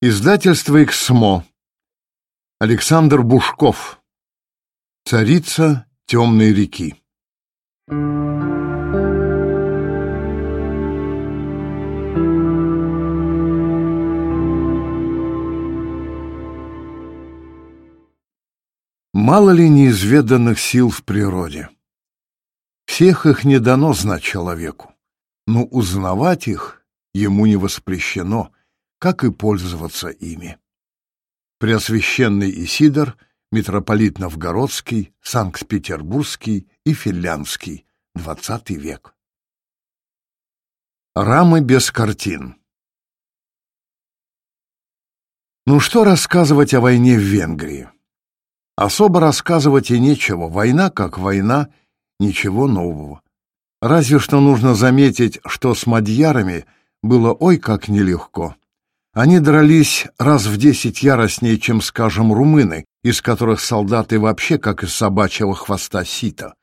Издательство «Эксмо». Александр Бушков. Царица темной реки. Мало ли неизведанных сил в природе. Всех их не дано знать человеку, но узнавать их ему не воспрещено — как и пользоваться ими. Преосвященный Исидор, митрополит Новгородский, Санкт-Петербургский и Финляндский, XX век. Рамы без картин Ну что рассказывать о войне в Венгрии? Особо рассказывать и нечего, война как война, ничего нового. Разве что нужно заметить, что с мадьярами было ой как нелегко. Они дрались раз в десять яростнее, чем, скажем, румыны, из которых солдаты вообще как из собачьего хвоста сита.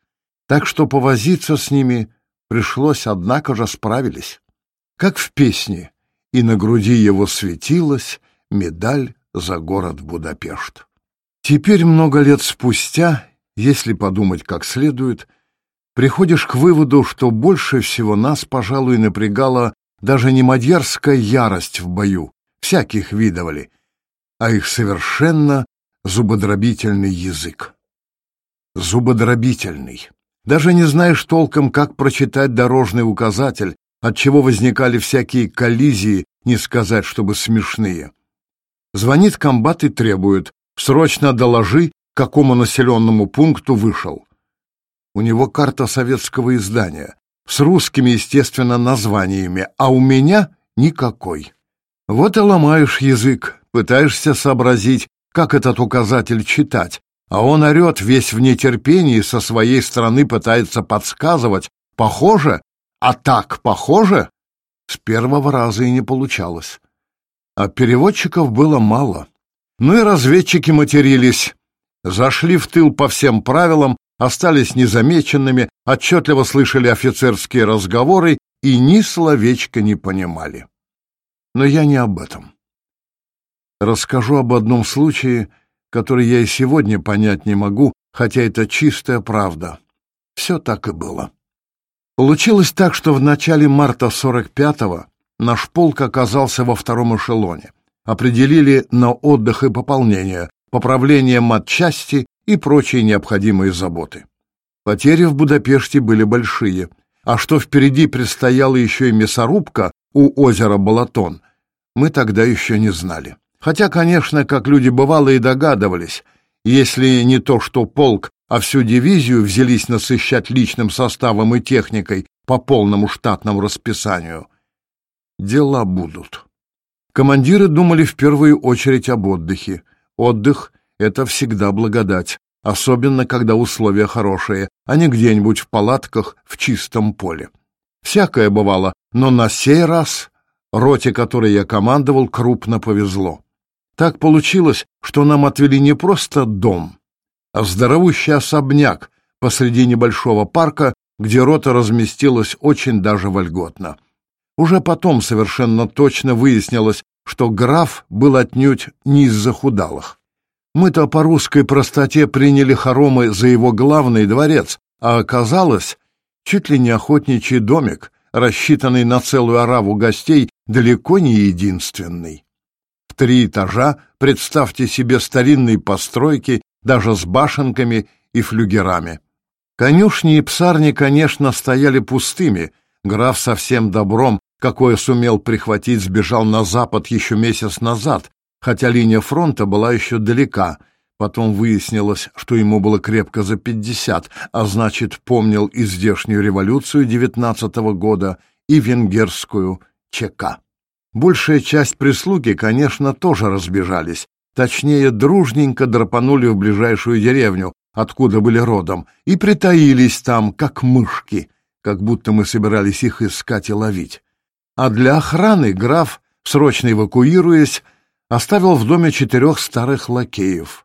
Так что повозиться с ними пришлось, однако же справились. Как в песне, и на груди его светилась медаль за город Будапешт. Теперь, много лет спустя, если подумать как следует, приходишь к выводу, что больше всего нас, пожалуй, напрягала даже не мадьярская ярость в бою, всяких видовали, а их совершенно зубодробительный язык. Зубодробительный. Даже не знаешь толком, как прочитать дорожный указатель, от чего возникали всякие коллизии, не сказать, чтобы смешные. Звонит комбат и требует «Срочно доложи, к какому населенному пункту вышел». У него карта советского издания, с русскими, естественно, названиями, а у меня никакой. Вот и ломаешь язык, пытаешься сообразить, как этот указатель читать, а он орет весь в нетерпении, со своей стороны пытается подсказывать «похоже», а «так похоже» с первого раза и не получалось. А переводчиков было мало. Ну и разведчики матерились. Зашли в тыл по всем правилам, остались незамеченными, отчетливо слышали офицерские разговоры и ни словечка не понимали. Но я не об этом. Расскажу об одном случае, который я и сегодня понять не могу, хотя это чистая правда. Все так и было. Получилось так, что в начале марта 45-го наш полк оказался во втором эшелоне. Определили на отдых и пополнение, поправление матчасти и прочие необходимые заботы. Потери в Будапеште были большие, а что впереди предстояла еще и мясорубка, у озера Балатон, мы тогда еще не знали. Хотя, конечно, как люди бывалые догадывались, если не то что полк, а всю дивизию взялись насыщать личным составом и техникой по полному штатному расписанию, дела будут. Командиры думали в первую очередь об отдыхе. Отдых — это всегда благодать, особенно когда условия хорошие, а не где-нибудь в палатках в чистом поле. Всякое бывало, но на сей раз роте, которой я командовал, крупно повезло. Так получилось, что нам отвели не просто дом, а здоровущий особняк посреди небольшого парка, где рота разместилась очень даже вольготно. Уже потом совершенно точно выяснилось, что граф был отнюдь не из захудалых. Мы-то по русской простоте приняли хоромы за его главный дворец, а оказалось, Чуть ли не охотничий домик, рассчитанный на целую ораву гостей, далеко не единственный. В три этажа представьте себе старинные постройки, даже с башенками и флюгерами. Конюшни и псарни, конечно, стояли пустыми, граф со всем добром, какое сумел прихватить, сбежал на запад еще месяц назад, хотя линия фронта была еще далека — Потом выяснилось, что ему было крепко за пятьдесят, а значит, помнил и здешнюю революцию девятнадцатого года, и венгерскую ЧК. Большая часть прислуги, конечно, тоже разбежались, точнее, дружненько драпанули в ближайшую деревню, откуда были родом, и притаились там, как мышки, как будто мы собирались их искать и ловить. А для охраны граф, срочно эвакуируясь, оставил в доме четырех старых лакеев —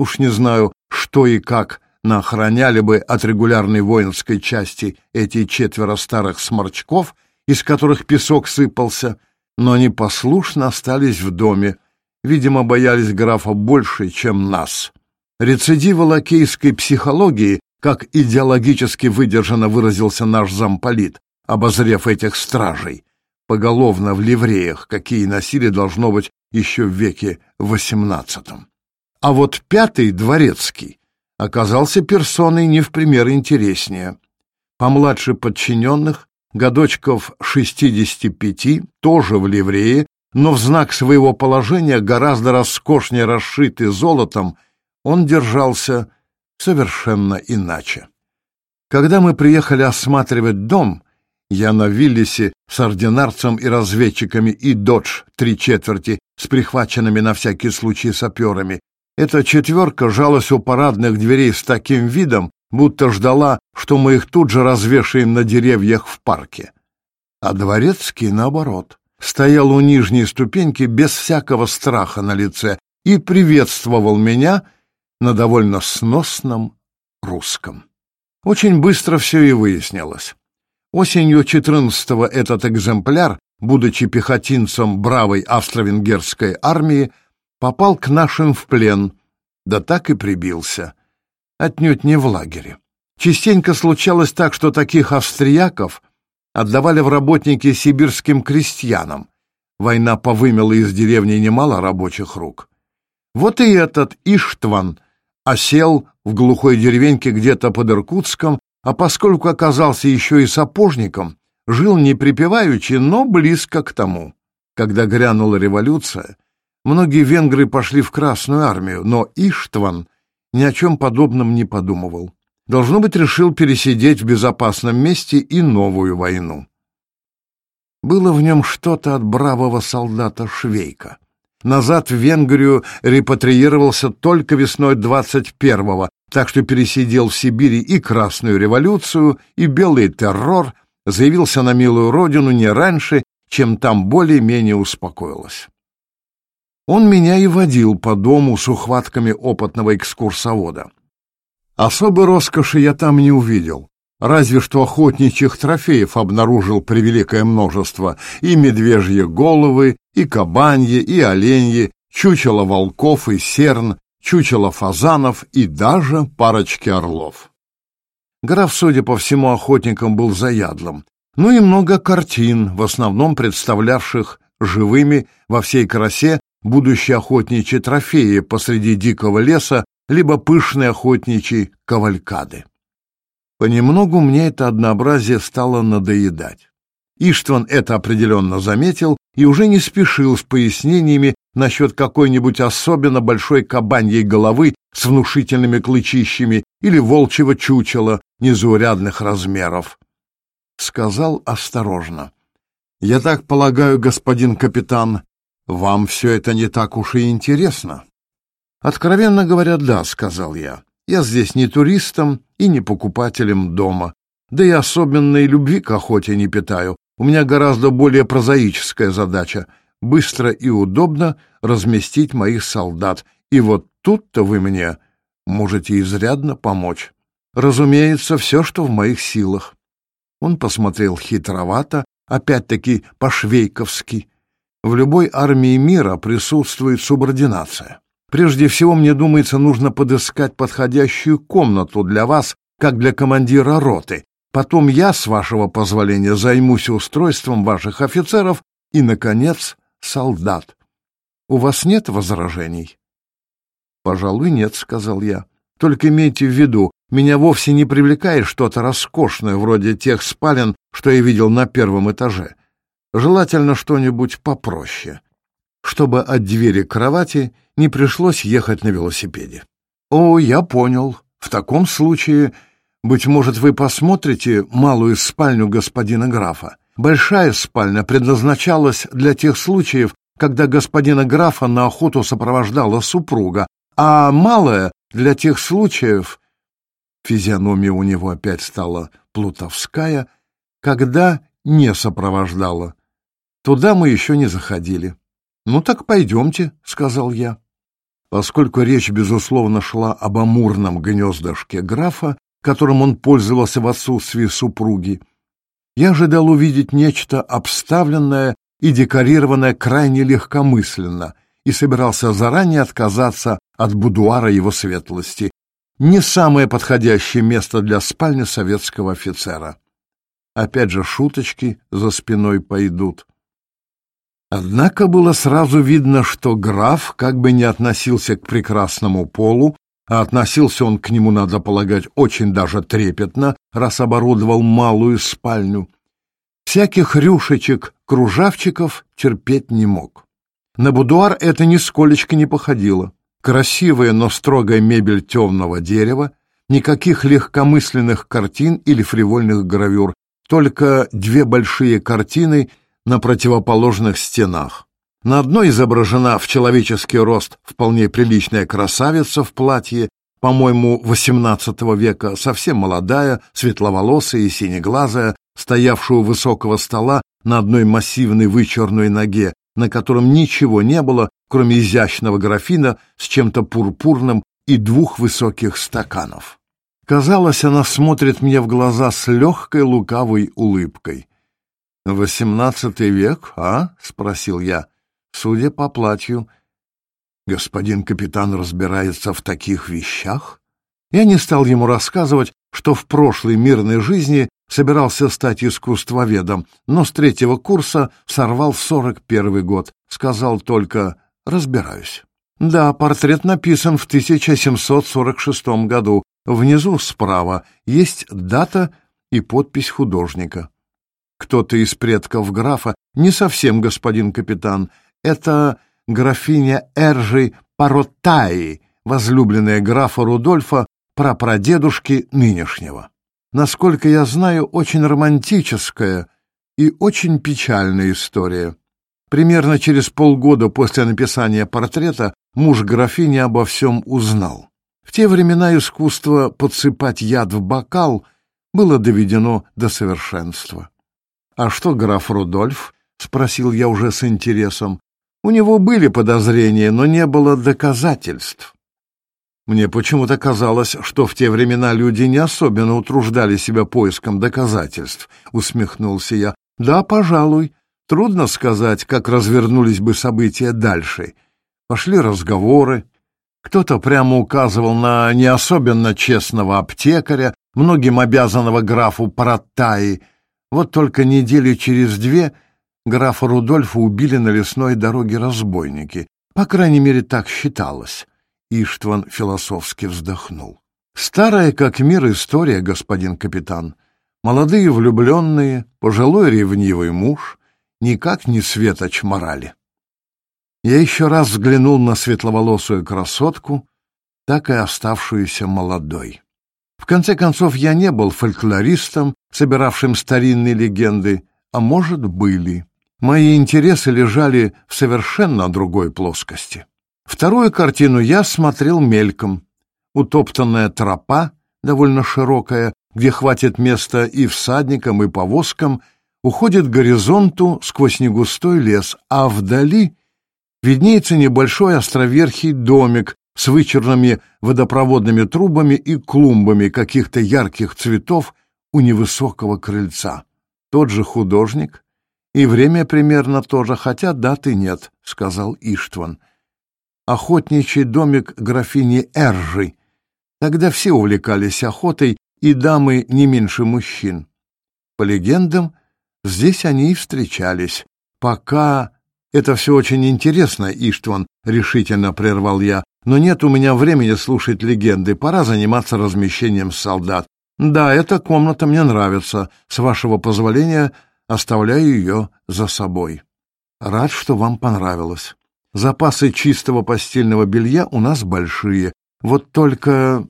Уж не знаю, что и как наохраняли бы от регулярной воинской части эти четверо старых сморчков, из которых песок сыпался, но они послушно остались в доме, видимо, боялись графа больше, чем нас. Рецидива лакейской психологии, как идеологически выдержанно выразился наш замполит, обозрев этих стражей, поголовно в ливреях, какие носили, должно быть, еще в веке XVIII. А вот пятый, дворецкий, оказался персоной не в пример интереснее. Помладше подчиненных, годочков 65, тоже в ливрее, но в знак своего положения гораздо роскошнее расшитый золотом, он держался совершенно иначе. Когда мы приехали осматривать дом, я на Виллисе с ординарцем и разведчиками и Додж три четверти с прихваченными на всякий случай саперами, эта четверка жалась у парадных дверей с таким видом, будто ждала, что мы их тут же развешаем на деревьях в парке. А дворецкий, наоборот, стоял у нижней ступеньки без всякого страха на лице и приветствовал меня на довольно сносном русском. Очень быстро все и выяснилось. Осенью 14-го этот экземпляр, будучи пехотинцем бравой австро-венгерской армии, попал к нашим в плен, да так и прибился. Отнюдь не в лагере. Частенько случалось так, что таких австрияков отдавали в работники сибирским крестьянам. Война повымела из деревни немало рабочих рук. Вот и этот Иштван осел в глухой деревеньке где-то под Иркутском, а поскольку оказался еще и сапожником, жил не припеваючи, но близко к тому. Когда грянула революция — Многие венгры пошли в Красную армию, но Иштван ни о чем подобном не подумывал. Должно быть, решил пересидеть в безопасном месте и новую войну. Было в нем что-то от бравого солдата Швейка. Назад в Венгрию репатриировался только весной 21-го, так что пересидел в Сибири и Красную революцию, и Белый террор, заявился на милую родину не раньше, чем там более-менее успокоилось. Он меня и водил по дому с ухватками опытного экскурсовода. Особой роскоши я там не увидел. Разве что охотничьих трофеев обнаружил превеликое множество. И медвежьи головы, и кабаньи, и оленьи, чучело волков и серн, чучело фазанов и даже парочки орлов. Граф, судя по всему, охотником был заядлым. Ну и много картин, в основном представлявших живыми во всей красе будущие охотничьи трофеи посреди дикого леса, либо пышные охотничьи кавалькады. Понемногу мне это однообразие стало надоедать. Иштван это определенно заметил и уже не спешил с пояснениями насчет какой-нибудь особенно большой кабаньей головы с внушительными клычищами или волчьего чучела незаурядных размеров. Сказал осторожно. «Я так полагаю, господин капитан, вам все это не так уж и интересно. Откровенно говоря, да, сказал я. Я здесь не туристом и не покупателем дома. Да и особенной любви к охоте не питаю. У меня гораздо более прозаическая задача — быстро и удобно разместить моих солдат. И вот тут-то вы мне можете изрядно помочь. Разумеется, все, что в моих силах. Он посмотрел хитровато, опять-таки по-швейковски, в любой армии мира присутствует субординация. Прежде всего, мне думается, нужно подыскать подходящую комнату для вас, как для командира роты. Потом я, с вашего позволения, займусь устройством ваших офицеров и, наконец, солдат. У вас нет возражений? Пожалуй, нет, сказал я. Только имейте в виду, меня вовсе не привлекает что-то роскошное, вроде тех спален, что я видел на первом этаже желательно что-нибудь попроще, чтобы от двери кровати не пришлось ехать на велосипеде. «О, я понял. В таком случае, быть может, вы посмотрите малую спальню господина графа. Большая спальня предназначалась для тех случаев, когда господина графа на охоту сопровождала супруга, а малая — для тех случаев...» Физиономия у него опять стала плутовская, когда не сопровождала. Туда мы еще не заходили. «Ну так пойдемте», — сказал я. Поскольку речь, безусловно, шла об амурном гнездышке графа, которым он пользовался в отсутствии супруги, я ожидал увидеть нечто обставленное и декорированное крайне легкомысленно и собирался заранее отказаться от будуара его светлости. Не самое подходящее место для спальни советского офицера. Опять же шуточки за спиной пойдут. Однако было сразу видно, что граф, как бы не относился к прекрасному полу, а относился он к нему, надо полагать, очень даже трепетно, раз оборудовал малую спальню, всяких рюшечек-кружавчиков терпеть не мог. На будуар это нисколечко не походило. Красивая, но строгая мебель темного дерева, никаких легкомысленных картин или фривольных гравюр, только две большие картины на противоположных стенах. На одной изображена в человеческий рост вполне приличная красавица в платье, по-моему, XVIII века, совсем молодая, светловолосая и синеглазая, стоявшую у высокого стола на одной массивной вычерной ноге, на котором ничего не было, кроме изящного графина с чем-то пурпурным и двух высоких стаканов. Казалось, она смотрит мне в глаза с легкой лукавой улыбкой. «Восемнадцатый век, а?» — спросил я. «Судя по платью, господин капитан разбирается в таких вещах?» Я не стал ему рассказывать, что в прошлой мирной жизни собирался стать искусствоведом, но с третьего курса сорвал сорок первый год. Сказал только «разбираюсь». Да, портрет написан в 1746 году. Внизу справа есть дата и подпись художника кто-то из предков графа, не совсем господин капитан, это графиня Эржи Паротаи, возлюбленная графа Рудольфа, прапрадедушки нынешнего. Насколько я знаю, очень романтическая и очень печальная история. Примерно через полгода после написания портрета муж графини обо всем узнал. В те времена искусство подсыпать яд в бокал было доведено до совершенства. «А что граф Рудольф?» — спросил я уже с интересом. «У него были подозрения, но не было доказательств». Мне почему-то казалось, что в те времена люди не особенно утруждали себя поиском доказательств, усмехнулся я. Да, пожалуй. Трудно сказать, как развернулись бы события дальше. Пошли разговоры. Кто-то прямо указывал на не особенно честного аптекаря, многим обязанного графу Параттаи, вот только недели через две графа Рудольфа убили на лесной дороге разбойники. По крайней мере, так считалось. Иштван философски вздохнул. Старая как мир история, господин капитан. Молодые влюбленные, пожилой ревнивый муж никак не светоч морали. Я еще раз взглянул на светловолосую красотку, так и оставшуюся молодой. В конце концов, я не был фольклористом, собиравшим старинные легенды, а может, были. Мои интересы лежали в совершенно другой плоскости. Вторую картину я смотрел мельком. Утоптанная тропа, довольно широкая, где хватит места и всадникам, и повозкам, уходит к горизонту сквозь негустой лес, а вдали виднеется небольшой островерхий домик с вычурными водопроводными трубами и клумбами каких-то ярких цветов у невысокого крыльца. Тот же художник, и время примерно тоже, хотя даты нет, — сказал Иштван. Охотничий домик графини Эржи. Тогда все увлекались охотой, и дамы не меньше мужчин. По легендам, здесь они и встречались. Пока... Это все очень интересно, Иштван, — решительно прервал я, но нет у меня времени слушать легенды, пора заниматься размещением солдат. Да, эта комната мне нравится. С вашего позволения оставляю ее за собой. Рад, что вам понравилось. Запасы чистого постельного белья у нас большие. Вот только...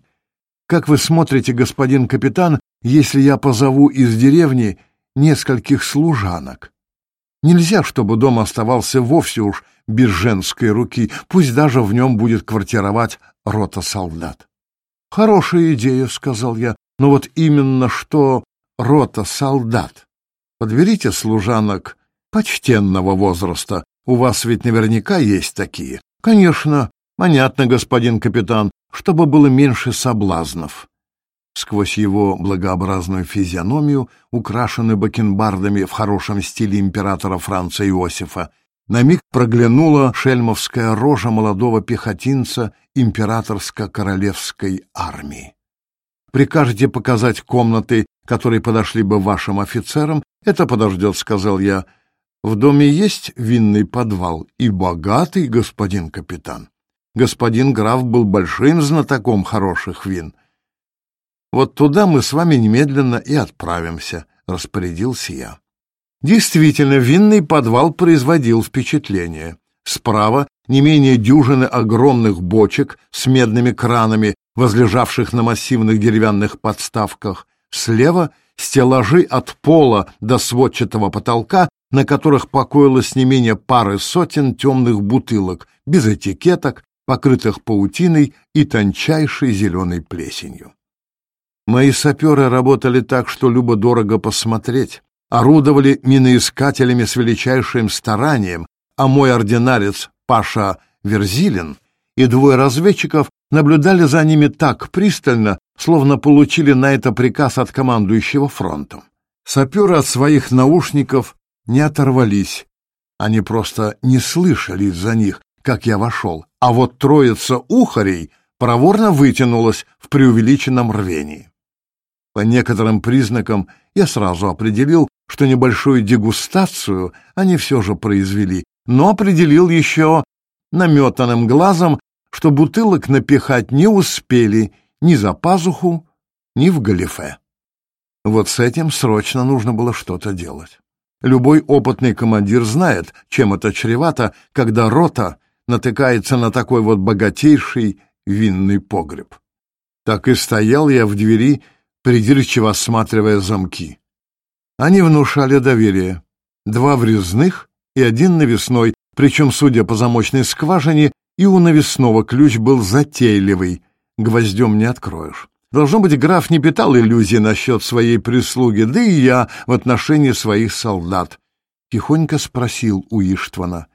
Как вы смотрите, господин капитан, если я позову из деревни нескольких служанок? Нельзя, чтобы дом оставался вовсе уж без женской руки, пусть даже в нем будет квартировать рота солдат. «Хорошая идея», — сказал я, — «но вот именно что рота солдат. Подберите служанок почтенного возраста, у вас ведь наверняка есть такие». «Конечно, понятно, господин капитан, чтобы было меньше соблазнов». Сквозь его благообразную физиономию, украшенную бакенбардами в хорошем стиле императора Франца Иосифа, на миг проглянула шельмовская рожа молодого пехотинца императорско-королевской армии. «Прикажете показать комнаты, которые подошли бы вашим офицерам? Это подождет», — сказал я. «В доме есть винный подвал и богатый господин капитан». Господин граф был большим знатоком хороших вин. Вот туда мы с вами немедленно и отправимся, распорядился я. Действительно, винный подвал производил впечатление. Справа не менее дюжины огромных бочек с медными кранами, возлежавших на массивных деревянных подставках. Слева стеллажи от пола до сводчатого потолка, на которых покоилось не менее пары сотен темных бутылок, без этикеток, покрытых паутиной и тончайшей зеленой плесенью. Мои саперы работали так, что любо-дорого посмотреть, орудовали миноискателями с величайшим старанием, а мой ординарец Паша Верзилин и двое разведчиков наблюдали за ними так пристально, словно получили на это приказ от командующего фронтом. Саперы от своих наушников не оторвались. Они просто не слышали из-за них, как я вошел. А вот троица ухарей проворно вытянулась в преувеличенном рвении. По некоторым признакам я сразу определил, что небольшую дегустацию они все же произвели, но определил еще наметанным глазом, что бутылок напихать не успели ни за пазуху, ни в галифе. Вот с этим срочно нужно было что-то делать. Любой опытный командир знает, чем это чревато, когда рота натыкается на такой вот богатейший винный погреб. Так и стоял я в двери придирчиво осматривая замки. Они внушали доверие. Два врезных и один навесной, причем, судя по замочной скважине, и у навесного ключ был затейливый, гвоздем не откроешь. Должно быть, граф не питал иллюзий насчет своей прислуги, да и я в отношении своих солдат. Тихонько спросил у Иштвана,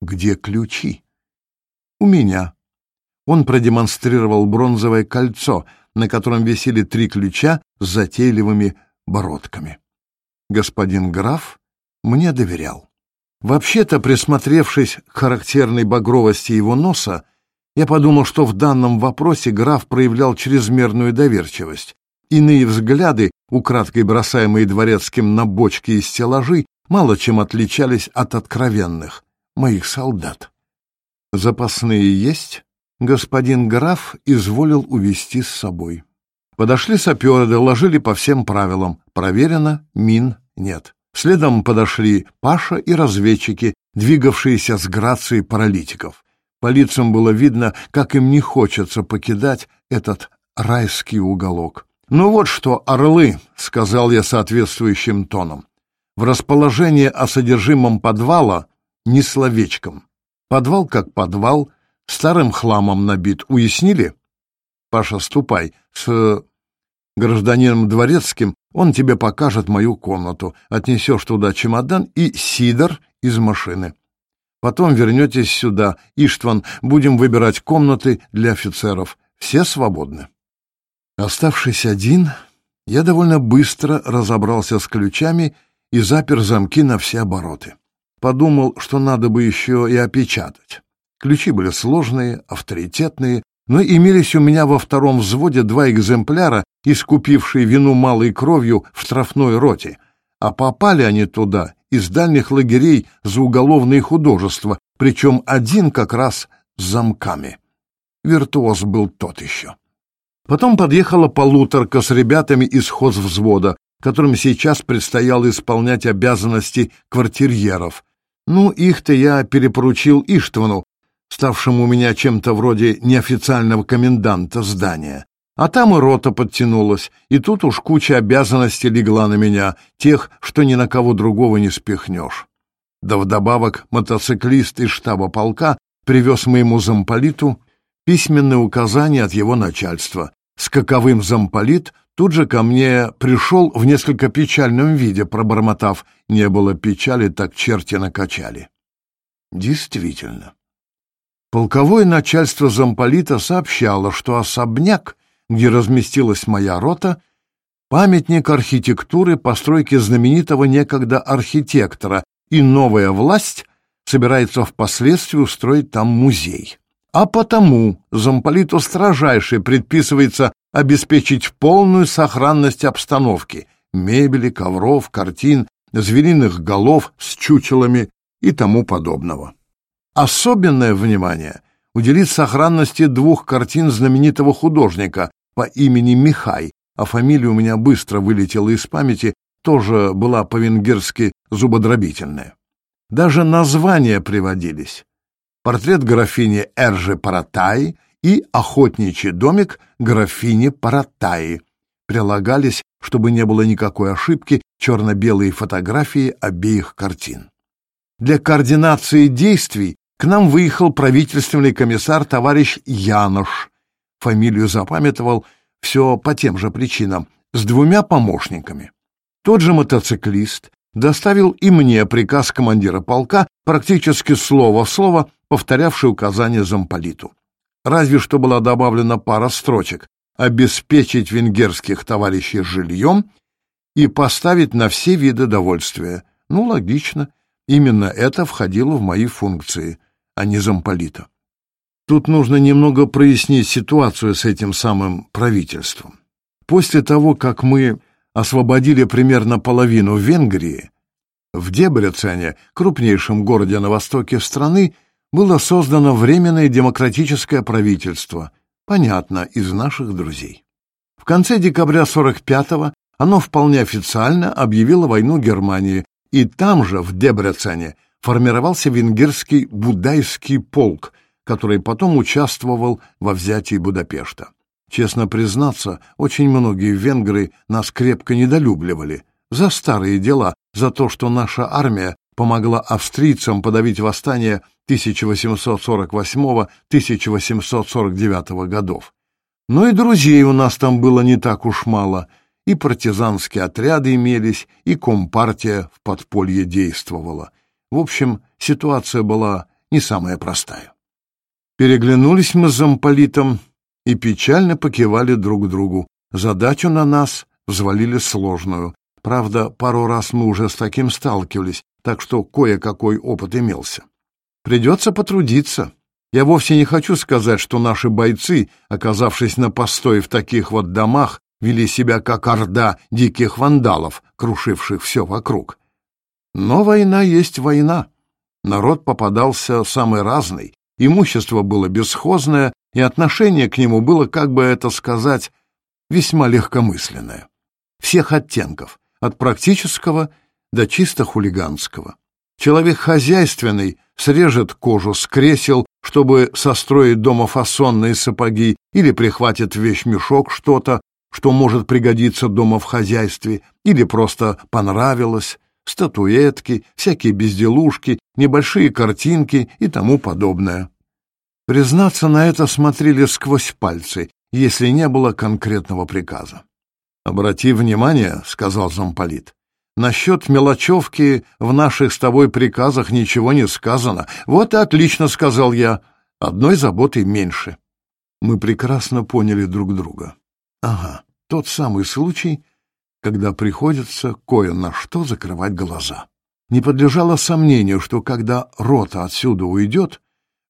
где ключи? У меня. Он продемонстрировал бронзовое кольцо — на котором висели три ключа с затейливыми бородками. Господин граф мне доверял. Вообще-то, присмотревшись к характерной багровости его носа, я подумал, что в данном вопросе граф проявлял чрезмерную доверчивость. Иные взгляды, украдкой бросаемые дворецким на бочки и стеллажи, мало чем отличались от откровенных, моих солдат. «Запасные есть?» господин граф изволил увести с собой. Подошли саперы, доложили по всем правилам. Проверено, мин нет. Следом подошли Паша и разведчики, двигавшиеся с грацией паралитиков. По лицам было видно, как им не хочется покидать этот райский уголок. «Ну вот что, орлы», — сказал я соответствующим тоном, — «в расположении о содержимом подвала не словечком. Подвал как подвал — старым хламом набит. Уяснили? Паша, ступай. С гражданином Дворецким он тебе покажет мою комнату. Отнесешь туда чемодан и сидор из машины. Потом вернетесь сюда. Иштван, будем выбирать комнаты для офицеров. Все свободны. Оставшись один, я довольно быстро разобрался с ключами и запер замки на все обороты. Подумал, что надо бы еще и опечатать. Ключи были сложные, авторитетные, но имелись у меня во втором взводе два экземпляра, искупившие вину малой кровью в штрафной роте. А попали они туда из дальних лагерей за уголовные художества, причем один как раз с замками. Виртуоз был тот еще. Потом подъехала полуторка с ребятами из хозвзвода, которым сейчас предстояло исполнять обязанности квартирьеров. Ну, их-то я перепоручил Иштвану, ставшим у меня чем-то вроде неофициального коменданта здания. А там и рота подтянулась, и тут уж куча обязанностей легла на меня, тех, что ни на кого другого не спихнешь. Да вдобавок мотоциклист из штаба полка привез моему замполиту письменные указания от его начальства. С каковым замполит тут же ко мне пришел в несколько печальном виде, пробормотав «не было печали, так черти накачали». Действительно, Полковое начальство замполита сообщало, что особняк, где разместилась моя рота, памятник архитектуры постройки знаменитого некогда архитектора, и новая власть собирается впоследствии устроить там музей. А потому замполиту строжайше предписывается обеспечить полную сохранность обстановки — мебели, ковров, картин, звериных голов с чучелами и тому подобного. Особенное внимание уделит сохранности двух картин знаменитого художника по имени Михай, а фамилия у меня быстро вылетела из памяти, тоже была по-венгерски зубодробительная. Даже названия приводились. Портрет графини Эржи Паратай и охотничий домик графини Паратай. Прилагались, чтобы не было никакой ошибки, черно-белые фотографии обеих картин. Для координации действий к нам выехал правительственный комиссар товарищ Янош, фамилию запамятовал все по тем же причинам, с двумя помощниками. Тот же мотоциклист доставил и мне приказ командира полка, практически слово в слово повторявший указания замполиту. Разве что была добавлена пара строчек «обеспечить венгерских товарищей жильем» и «поставить на все виды довольствия». Ну, логично, именно это входило в мои функции — а не замполита. Тут нужно немного прояснить ситуацию с этим самым правительством. После того, как мы освободили примерно половину Венгрии, в Дебрецене, крупнейшем городе на востоке страны, было создано Временное демократическое правительство, понятно, из наших друзей. В конце декабря 45-го оно вполне официально объявило войну Германии, и там же, в Дебрецене, формировался венгерский будайский полк, который потом участвовал во взятии Будапешта. Честно признаться, очень многие венгры нас крепко недолюбливали за старые дела, за то, что наша армия помогла австрийцам подавить восстание 1848-1849 годов. Но и друзей у нас там было не так уж мало, и партизанские отряды имелись, и компартия в подполье действовала. В общем, ситуация была не самая простая. Переглянулись мы с замполитом и печально покивали друг другу. Задачу на нас взвалили сложную. Правда, пару раз мы уже с таким сталкивались, так что кое-какой опыт имелся. Придется потрудиться. Я вовсе не хочу сказать, что наши бойцы, оказавшись на постой в таких вот домах, вели себя как орда диких вандалов, крушивших все вокруг. Но война есть война. Народ попадался самый разный, имущество было бесхозное, и отношение к нему было, как бы это сказать, весьма легкомысленное. Всех оттенков, от практического до чисто хулиганского. Человек хозяйственный срежет кожу с кресел, чтобы состроить дома фасонные сапоги, или прихватит в вещмешок что-то, что может пригодиться дома в хозяйстве, или просто понравилось статуэтки, всякие безделушки, небольшие картинки и тому подобное. Признаться, на это смотрели сквозь пальцы, если не было конкретного приказа. «Обрати внимание», — сказал замполит, — «насчет мелочевки в наших с тобой приказах ничего не сказано. Вот и отлично», — сказал я, — «одной заботы меньше». Мы прекрасно поняли друг друга. Ага, тот самый случай, когда приходится кое на что закрывать глаза. Не подлежало сомнению, что когда рота отсюда уйдет,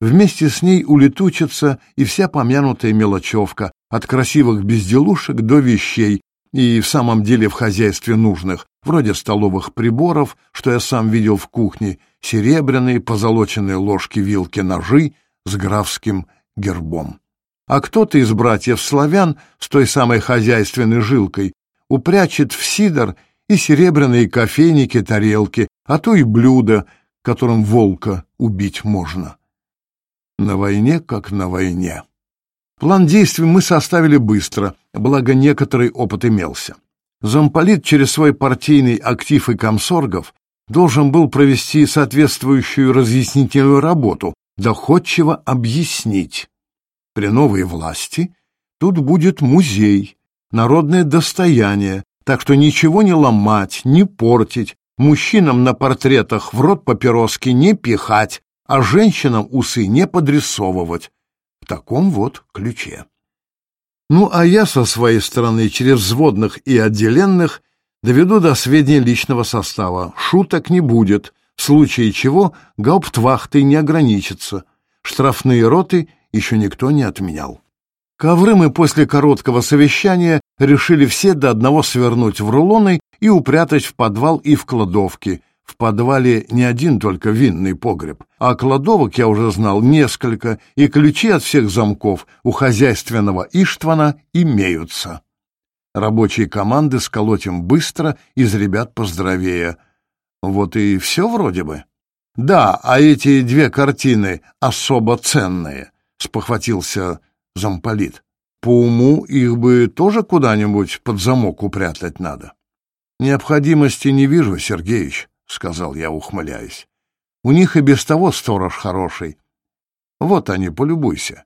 вместе с ней улетучится и вся помянутая мелочевка, от красивых безделушек до вещей, и в самом деле в хозяйстве нужных, вроде столовых приборов, что я сам видел в кухне, серебряные позолоченные ложки-вилки-ножи с графским гербом. А кто-то из братьев славян с той самой хозяйственной жилкой упрячет в сидор и серебряные кофейники, тарелки, а то и блюда, которым волка убить можно. На войне, как на войне. План действий мы составили быстро, благо некоторый опыт имелся. Замполит через свой партийный актив и комсоргов должен был провести соответствующую разъяснительную работу, доходчиво объяснить. При новой власти тут будет музей, народное достояние, так что ничего не ломать, не портить, мужчинам на портретах в рот папироски не пихать, а женщинам усы не подрисовывать. В таком вот ключе. Ну, а я со своей стороны через взводных и отделенных доведу до сведения личного состава. Шуток не будет, в случае чего гауптвахты не ограничатся. Штрафные роты еще никто не отменял. Ковры мы после короткого совещания решили все до одного свернуть в рулоны и упрятать в подвал и в кладовки. В подвале не один только винный погреб, а кладовок я уже знал несколько, и ключи от всех замков у хозяйственного Иштвана имеются. Рабочие команды сколотим быстро, из ребят поздоровее. Вот и все вроде бы. Да, а эти две картины особо ценные, — спохватился замполит. По уму их бы тоже куда-нибудь под замок упрятать надо. «Необходимости не вижу, Сергеич», — сказал я, ухмыляясь. «У них и без того сторож хороший. Вот они, полюбуйся.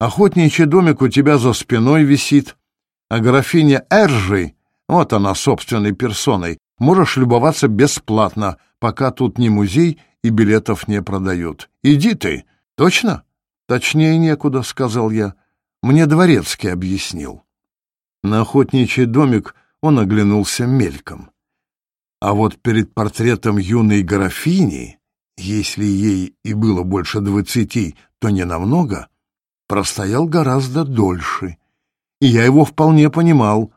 Охотничий домик у тебя за спиной висит, а графиня Эржи, вот она собственной персоной, можешь любоваться бесплатно, пока тут не музей и билетов не продают. Иди ты, точно?» Точнее некуда, сказал я. Мне дворецкий объяснил. На охотничий домик он оглянулся мельком. А вот перед портретом юной графини, если ей и было больше двадцати, то не намного, простоял гораздо дольше. И я его вполне понимал.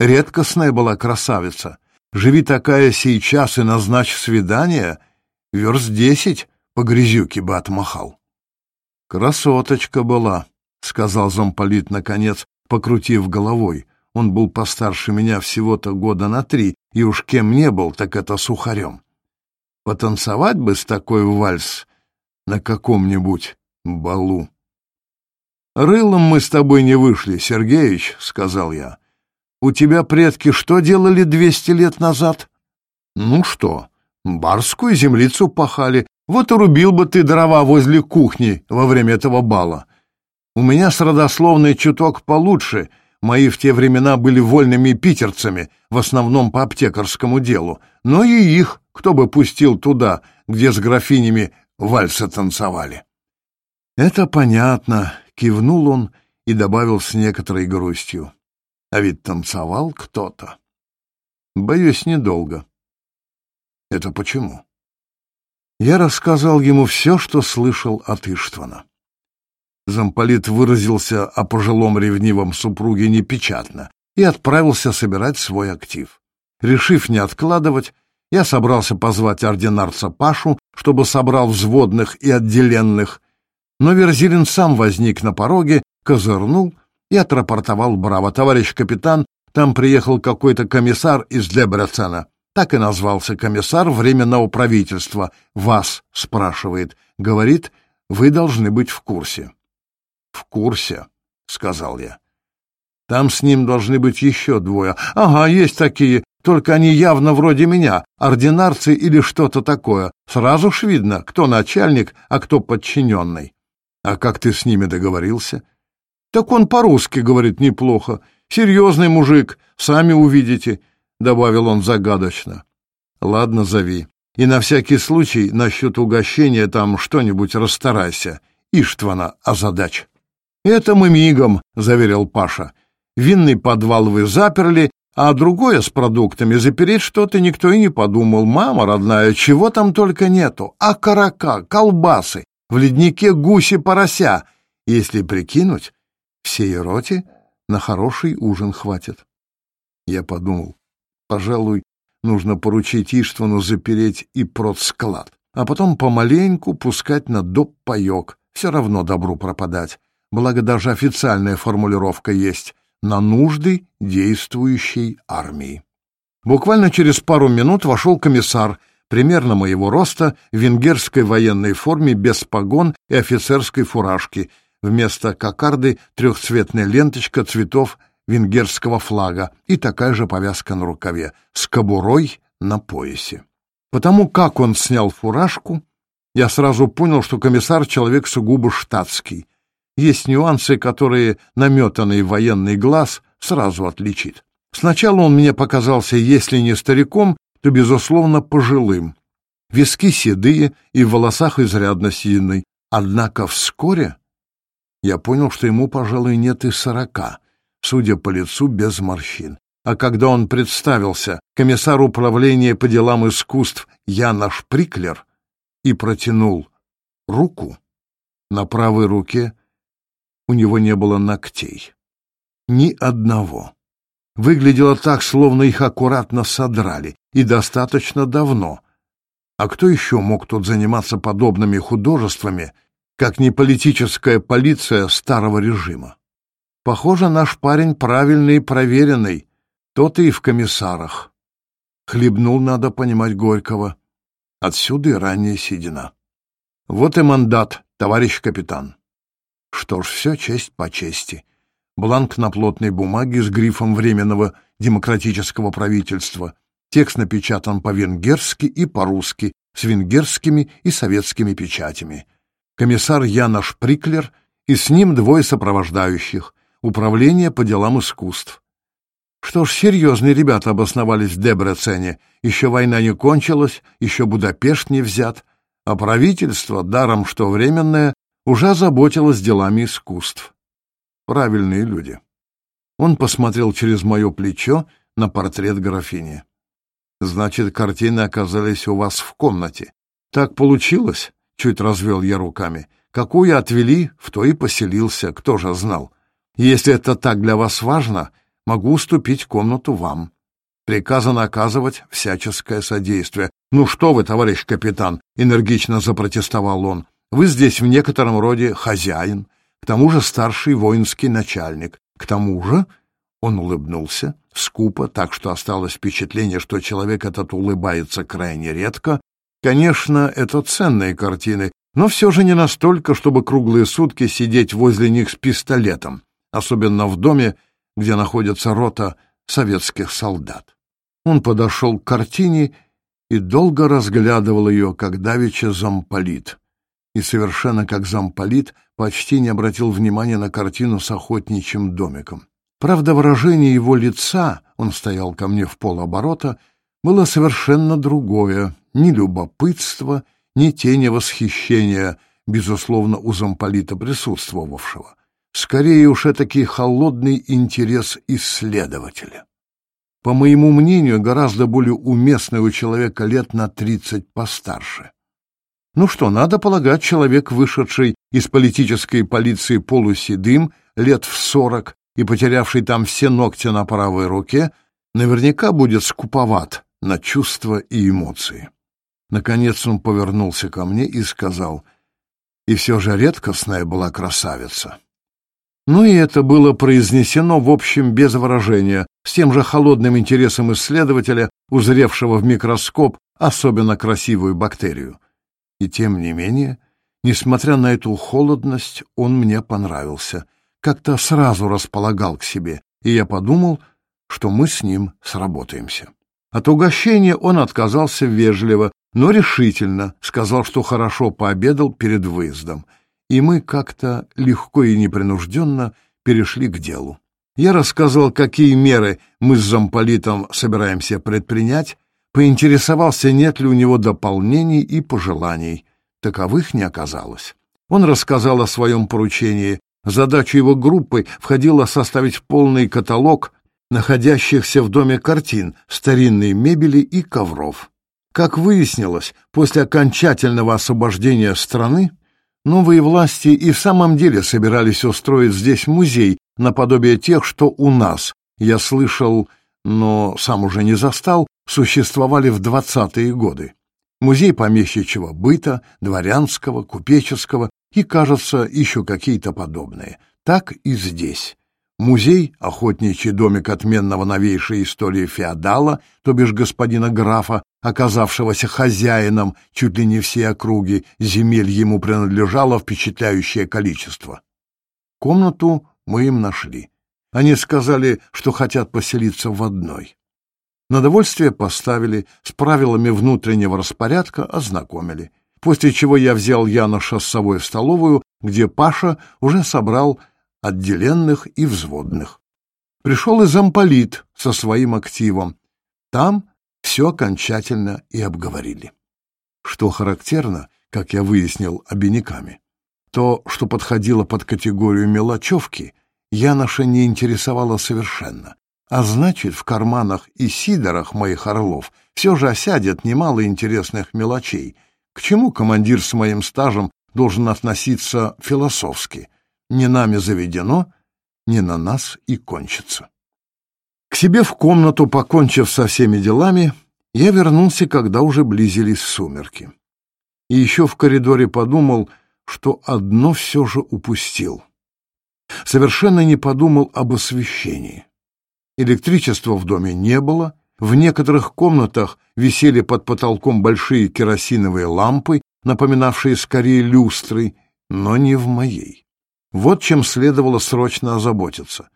Редкостная была красавица. Живи такая сейчас и назначь свидание, верст десять по грязюке бы отмахал. «Красоточка была», — сказал замполит наконец, покрутив головой. Он был постарше меня всего-то года на три, и уж кем не был, так это сухарем. Потанцевать бы с такой вальс на каком-нибудь балу. «Рылом мы с тобой не вышли, Сергеевич, — сказал я. «У тебя предки что делали двести лет назад?» «Ну что, барскую землицу пахали, вот и рубил бы ты дрова возле кухни во время этого бала. У меня с родословной чуток получше, мои в те времена были вольными питерцами, в основном по аптекарскому делу, но и их кто бы пустил туда, где с графинями вальса танцевали. Это понятно, кивнул он и добавил с некоторой грустью. А ведь танцевал кто-то. Боюсь, недолго. Это почему? Я рассказал ему все, что слышал от Иштвана. Замполит выразился о пожилом ревнивом супруге непечатно и отправился собирать свой актив. Решив не откладывать, я собрался позвать ординарца Пашу, чтобы собрал взводных и отделенных, но Верзилин сам возник на пороге, козырнул и отрапортовал браво. «Товарищ капитан, там приехал какой-то комиссар из Дебрецена. Так и назвался комиссар Временного правительства. Вас спрашивает. Говорит, вы должны быть в курсе. В курсе, сказал я. Там с ним должны быть еще двое. Ага, есть такие, только они явно вроде меня, ординарцы или что-то такое. Сразу ж видно, кто начальник, а кто подчиненный. А как ты с ними договорился? Так он по-русски говорит неплохо. Серьезный мужик, сами увидите. — добавил он загадочно. «Ладно, зови. И на всякий случай насчет угощения там что-нибудь расстарайся. Иштвана озадач». «Это мы мигом», — заверил Паша. «Винный подвал вы заперли, а другое с продуктами запереть что-то никто и не подумал. Мама родная, чего там только нету. А Окорока, колбасы, в леднике гуси-порося. Если прикинуть, всей роте на хороший ужин хватит». Я подумал, Пожалуй, нужно поручить Иштвану запереть и продсклад, а потом помаленьку пускать на доп. паёк, все равно добру пропадать. Благо даже официальная формулировка есть «на нужды действующей армии». Буквально через пару минут вошел комиссар, примерно моего роста, в венгерской военной форме без погон и офицерской фуражки. Вместо кокарды трехцветная ленточка цветов венгерского флага и такая же повязка на рукаве, с кобурой на поясе. Потому как он снял фуражку, я сразу понял, что комиссар — человек сугубо штатский. Есть нюансы, которые наметанный военный глаз сразу отличит. Сначала он мне показался, если не стариком, то, безусловно, пожилым. Виски седые и в волосах изрядно седины. Однако вскоре я понял, что ему, пожалуй, нет и сорока — судя по лицу, без морщин. А когда он представился, комиссар управления по делам искусств Яна Шприклер, и протянул руку, на правой руке у него не было ногтей. Ни одного. Выглядело так, словно их аккуратно содрали, и достаточно давно. А кто еще мог тут заниматься подобными художествами, как не политическая полиция старого режима? Похоже, наш парень правильный и проверенный, Тот и в комиссарах. Хлебнул, надо понимать, Горького. Отсюда и ранняя седина. Вот и мандат, товарищ капитан. Что ж, все честь по чести. Бланк на плотной бумаге с грифом Временного демократического правительства. Текст напечатан по-венгерски и по-русски, с венгерскими и советскими печатями. Комиссар Яна Шприклер и с ним двое сопровождающих, Управление по делам искусств. Что ж, серьезные ребята обосновались в Дебрецене. Еще война не кончилась, еще Будапешт не взят, а правительство, даром что временное, уже заботилось делами искусств. Правильные люди. Он посмотрел через мое плечо на портрет графини. «Значит, картины оказались у вас в комнате. Так получилось?» — чуть развел я руками. «Какую отвели, в то и поселился, кто же знал. Если это так для вас важно, могу уступить комнату вам. Приказано оказывать всяческое содействие. Ну что вы, товарищ капитан, энергично запротестовал он. Вы здесь в некотором роде хозяин, к тому же старший воинский начальник. К тому же, он улыбнулся, скупо, так что осталось впечатление, что человек этот улыбается крайне редко. Конечно, это ценные картины, но все же не настолько, чтобы круглые сутки сидеть возле них с пистолетом особенно в доме, где находится рота советских солдат. Он подошел к картине и долго разглядывал ее, как давеча замполит, и совершенно как замполит почти не обратил внимания на картину с охотничьим домиком. Правда, выражение его лица, он стоял ко мне в полоборота, было совершенно другое, ни любопытство, ни тени восхищения, безусловно, у замполита присутствовавшего скорее уж таки холодный интерес исследователя. По моему мнению, гораздо более уместный у человека лет на тридцать постарше. Ну что, надо полагать, человек, вышедший из политической полиции полуседым, лет в сорок и потерявший там все ногти на правой руке, наверняка будет скуповат на чувства и эмоции. Наконец он повернулся ко мне и сказал, «И все же редкостная была красавица». Ну и это было произнесено в общем без выражения, с тем же холодным интересом исследователя, узревшего в микроскоп особенно красивую бактерию. И тем не менее, несмотря на эту холодность, он мне понравился. Как-то сразу располагал к себе, и я подумал, что мы с ним сработаемся. От угощения он отказался вежливо, но решительно, сказал, что хорошо пообедал перед выездом — и мы как-то легко и непринужденно перешли к делу. Я рассказывал, какие меры мы с замполитом собираемся предпринять, поинтересовался, нет ли у него дополнений и пожеланий. Таковых не оказалось. Он рассказал о своем поручении. Задача его группы входила составить полный каталог находящихся в доме картин, старинной мебели и ковров. Как выяснилось, после окончательного освобождения страны Новые власти и в самом деле собирались устроить здесь музей, наподобие тех, что у нас. Я слышал, но сам уже не застал, существовали в 20-е годы. Музей помещичьего быта, дворянского, купеческого и, кажется, еще какие-то подобные. Так и здесь. Музей, охотничий домик отменного новейшей истории феодала, то бишь господина графа, оказавшегося хозяином чуть ли не всей округи, земель ему принадлежало впечатляющее количество. Комнату мы им нашли. Они сказали, что хотят поселиться в одной. На довольствие поставили, с правилами внутреннего распорядка ознакомили, после чего я взял Яна Шоссовой в столовую, где Паша уже собрал отделенных и взводных. Пришел и замполит со своим активом. Там все окончательно и обговорили. Что характерно, как я выяснил обиняками, то, что подходило под категорию мелочевки, Яноша не интересовало совершенно, а значит, в карманах и сидорах моих орлов все же осядет немало интересных мелочей, к чему командир с моим стажем должен относиться философски. Не нами заведено, не на нас и кончится. К себе в комнату, покончив со всеми делами, я вернулся, когда уже близились сумерки. И еще в коридоре подумал, что одно все же упустил. Совершенно не подумал об освещении. Электричества в доме не было, в некоторых комнатах висели под потолком большие керосиновые лампы, напоминавшие скорее люстры, но не в моей. Вот чем следовало срочно озаботиться.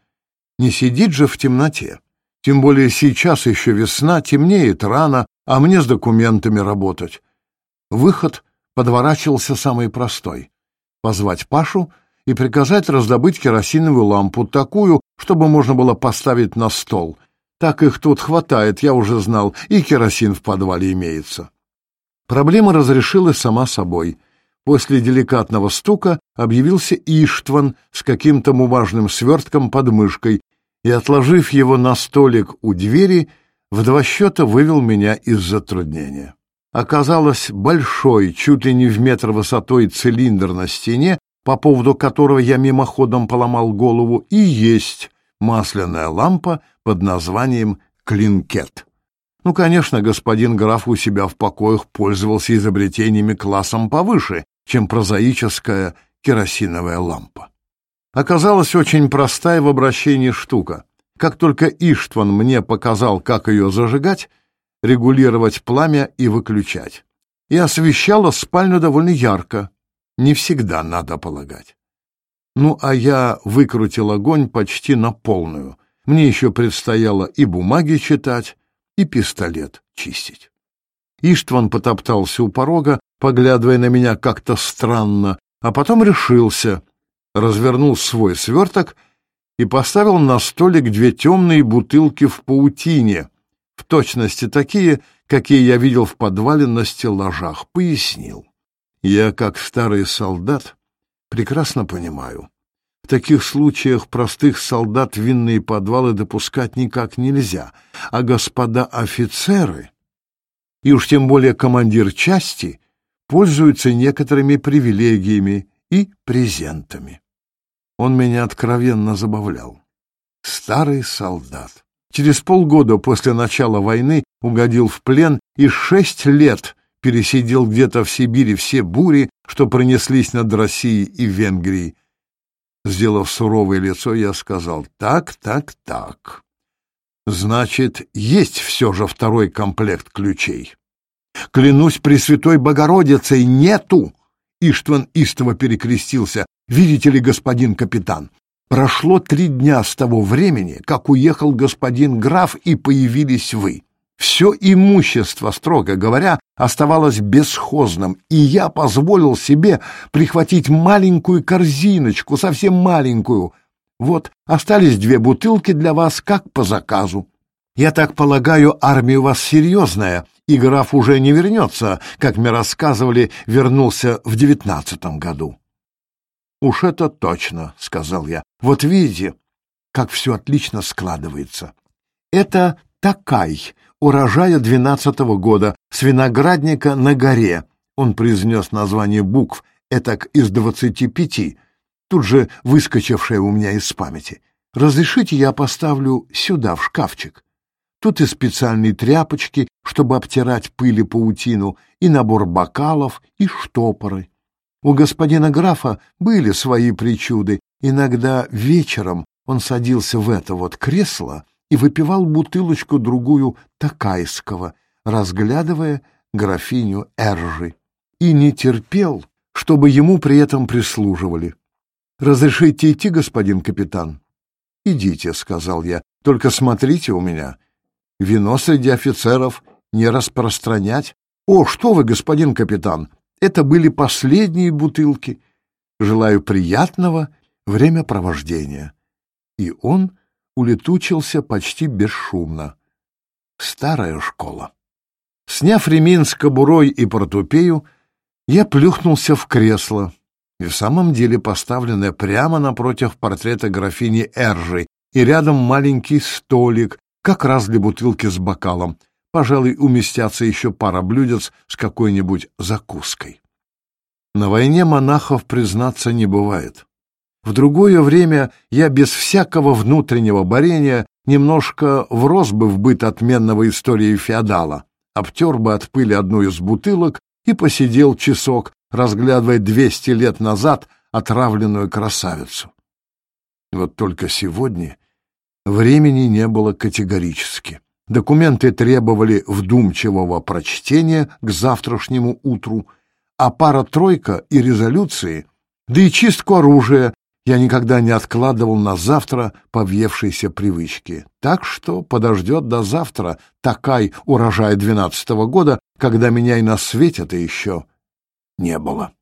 Не сидит же в темноте. Тем более сейчас еще весна, темнеет рано, а мне с документами работать. Выход подворачивался самый простой — позвать Пашу и приказать раздобыть керосиновую лампу, такую, чтобы можно было поставить на стол. Так их тут хватает, я уже знал, и керосин в подвале имеется. Проблема разрешилась сама собой. После деликатного стука объявился Иштван с каким-то муважным свертком под мышкой и, отложив его на столик у двери, в два счета вывел меня из затруднения. Оказалось, большой, чуть ли не в метр высотой цилиндр на стене, по поводу которого я мимоходом поломал голову, и есть масляная лампа под названием «клинкет». Ну, конечно, господин граф у себя в покоях пользовался изобретениями классом повыше, чем прозаическая керосиновая лампа оказалась очень простая в обращении штука. Как только Иштван мне показал, как ее зажигать, регулировать пламя и выключать, и освещала спальню довольно ярко, не всегда надо полагать. Ну, а я выкрутил огонь почти на полную. Мне еще предстояло и бумаги читать, и пистолет чистить. Иштван потоптался у порога, поглядывая на меня как-то странно, а потом решился, развернул свой сверток и поставил на столик две темные бутылки в паутине, в точности такие, какие я видел в подвале на стеллажах, пояснил. Я, как старый солдат, прекрасно понимаю. В таких случаях простых солдат винные подвалы допускать никак нельзя, а господа офицеры, и уж тем более командир части, пользуются некоторыми привилегиями и презентами. Он меня откровенно забавлял. Старый солдат. Через полгода после начала войны угодил в плен и шесть лет пересидел где-то в Сибири все бури, что пронеслись над Россией и Венгрией. Сделав суровое лицо, я сказал «Так, так, так». Значит, есть все же второй комплект ключей. Клянусь Пресвятой Богородицей, нету! Иштван истово перекрестился. Видите ли, господин капитан, прошло три дня с того времени, как уехал господин граф и появились вы. Все имущество, строго говоря, оставалось бесхозным, и я позволил себе прихватить маленькую корзиночку, совсем маленькую. Вот, остались две бутылки для вас, как по заказу. Я так полагаю, армия у вас серьезная, и граф уже не вернется, как мне рассказывали, вернулся в девятнадцатом году. «Уж это точно», — сказал я. «Вот видите, как все отлично складывается. Это такай, урожая двенадцатого года, с виноградника на горе». Он произнес название букв, этак из двадцати пяти, тут же выскочившая у меня из памяти. «Разрешите, я поставлю сюда, в шкафчик?» Тут и специальные тряпочки, чтобы обтирать пыли паутину, и набор бокалов, и штопоры. У господина графа были свои причуды. Иногда вечером он садился в это вот кресло и выпивал бутылочку-другую такайского, разглядывая графиню Эржи, и не терпел, чтобы ему при этом прислуживали. «Разрешите идти, господин капитан?» «Идите», — сказал я, — «только смотрите у меня. Вино среди офицеров не распространять». «О, что вы, господин капитан!» Это были последние бутылки. Желаю приятного времяпровождения. И он улетучился почти бесшумно. Старая школа. Сняв ремень с кобурой и портупею, я плюхнулся в кресло, и в самом деле поставленное прямо напротив портрета графини Эржи, и рядом маленький столик, как раз для бутылки с бокалом — Пожалуй, уместятся еще пара блюдец с какой-нибудь закуской. На войне монахов, признаться, не бывает. В другое время я без всякого внутреннего борения немножко врос бы в быт отменного истории феодала, обтер бы от пыли одну из бутылок и посидел часок, разглядывая двести лет назад отравленную красавицу. Вот только сегодня времени не было категорически. Документы требовали вдумчивого прочтения к завтрашнему утру, а пара-тройка и резолюции, да и чистку оружия я никогда не откладывал на завтра повьевшейся привычке. Так что подождет до завтра такой урожай двенадцатого года, когда меня и на свете-то еще не было.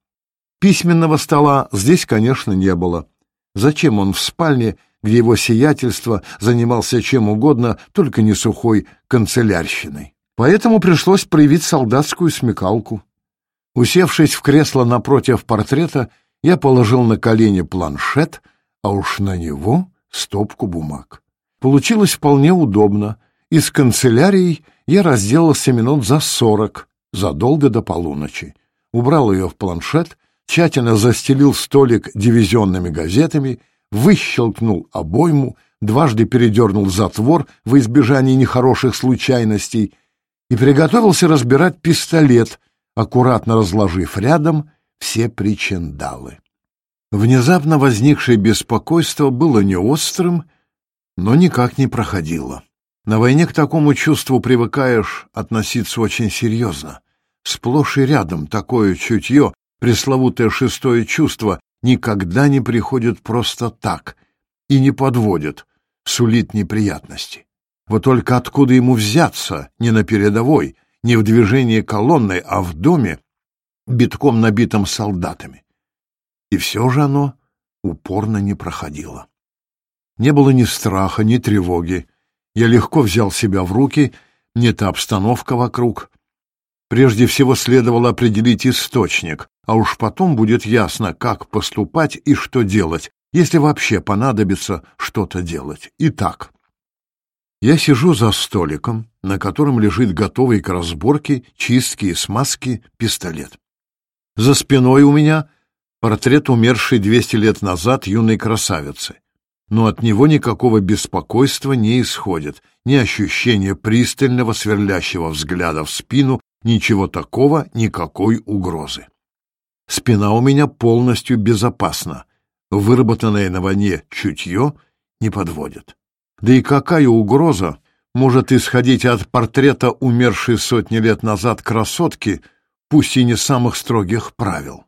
Письменного стола здесь, конечно, не было. Зачем он в спальне, где его сиятельство занимался чем угодно, только не сухой канцелярщиной. Поэтому пришлось проявить солдатскую смекалку. Усевшись в кресло напротив портрета, я положил на колени планшет, а уж на него стопку бумаг. Получилось вполне удобно, и с канцелярией я разделался минут за сорок, задолго до полуночи. Убрал ее в планшет, тщательно застелил столик дивизионными газетами выщелкнул обойму, дважды передернул затвор в избежании нехороших случайностей и приготовился разбирать пистолет, аккуратно разложив рядом все причиндалы. Внезапно возникшее беспокойство было неострым, но никак не проходило. На войне к такому чувству привыкаешь относиться очень серьезно. Сплошь и рядом такое чутье, пресловутое шестое чувство, никогда не приходит просто так и не подводит, сулит неприятности. Вот только откуда ему взяться, не на передовой, не в движении колонны, а в доме, битком набитом солдатами. И все же оно упорно не проходило. Не было ни страха, ни тревоги. Я легко взял себя в руки, не та обстановка вокруг. Прежде всего следовало определить источник, а уж потом будет ясно, как поступать и что делать, если вообще понадобится что-то делать. Итак, я сижу за столиком, на котором лежит готовый к разборке, чистки и смазки пистолет. За спиной у меня портрет умершей 200 лет назад юной красавицы, но от него никакого беспокойства не исходит, ни ощущения пристального сверлящего взгляда в спину, ничего такого, никакой угрозы. Спина у меня полностью безопасна. Выработанное на войне чутье не подводит. Да и какая угроза может исходить от портрета умершей сотни лет назад красотки, пусть и не самых строгих правил?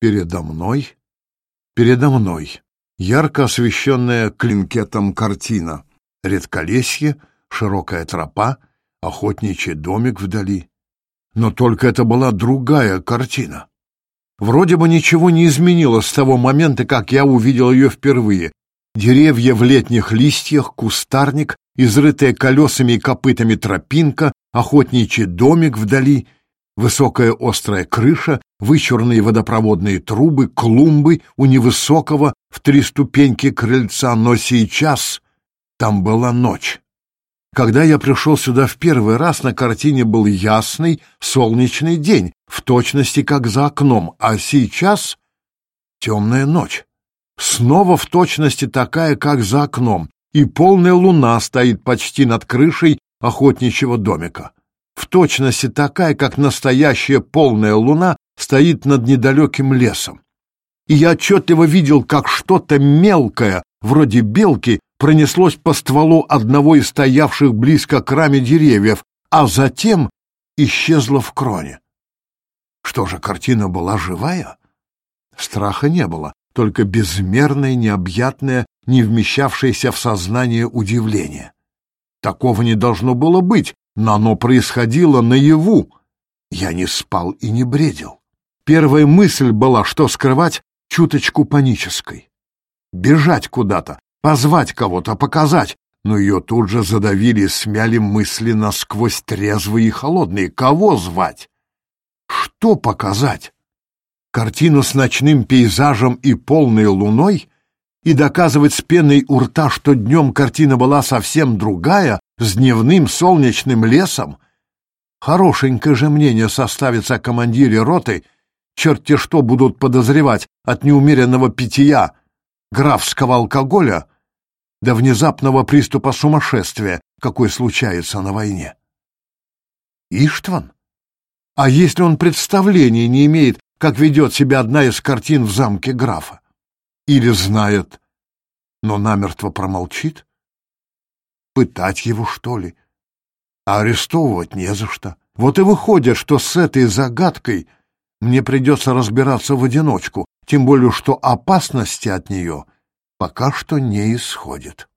Передо мной, передо мной, ярко освещенная клинкетом картина, редколесье, широкая тропа, охотничий домик вдали. Но только это была другая картина. Вроде бы ничего не изменилось с того момента, как я увидел ее впервые. Деревья в летних листьях, кустарник, изрытая колесами и копытами тропинка, охотничий домик вдали, высокая острая крыша, вычурные водопроводные трубы, клумбы у невысокого в три ступеньки крыльца, но сейчас там была ночь. Когда я пришел сюда в первый раз, на картине был ясный солнечный день, в точности как за окном, а сейчас темная ночь. Снова в точности такая, как за окном, и полная луна стоит почти над крышей охотничьего домика. В точности такая, как настоящая полная луна стоит над недалеким лесом. И я отчетливо видел, как что-то мелкое, вроде белки, пронеслось по стволу одного из стоявших близко к раме деревьев, а затем исчезло в кроне. Что же, картина была живая? Страха не было, только безмерное, необъятное, не вмещавшееся в сознание удивление. Такого не должно было быть, но оно происходило наяву. Я не спал и не бредил. Первая мысль была, что скрывать, чуточку панической. Бежать куда-то, позвать кого-то, показать, но ее тут же задавили, смяли мысли насквозь трезвые и холодные. Кого звать? Что показать? Картину с ночным пейзажем и полной луной? И доказывать с пеной у рта, что днем картина была совсем другая, с дневным солнечным лесом? Хорошенькое же мнение составится о командире роты, Черт те что будут подозревать от неумеренного питья, графского алкоголя — до внезапного приступа сумасшествия, какой случается на войне. Иштван? А если он представления не имеет, как ведет себя одна из картин в замке графа? Или знает, но намертво промолчит? Пытать его, что ли? А арестовывать не за что. Вот и выходит, что с этой загадкой мне придется разбираться в одиночку, тем более, что опасности от нее пока что не исходит.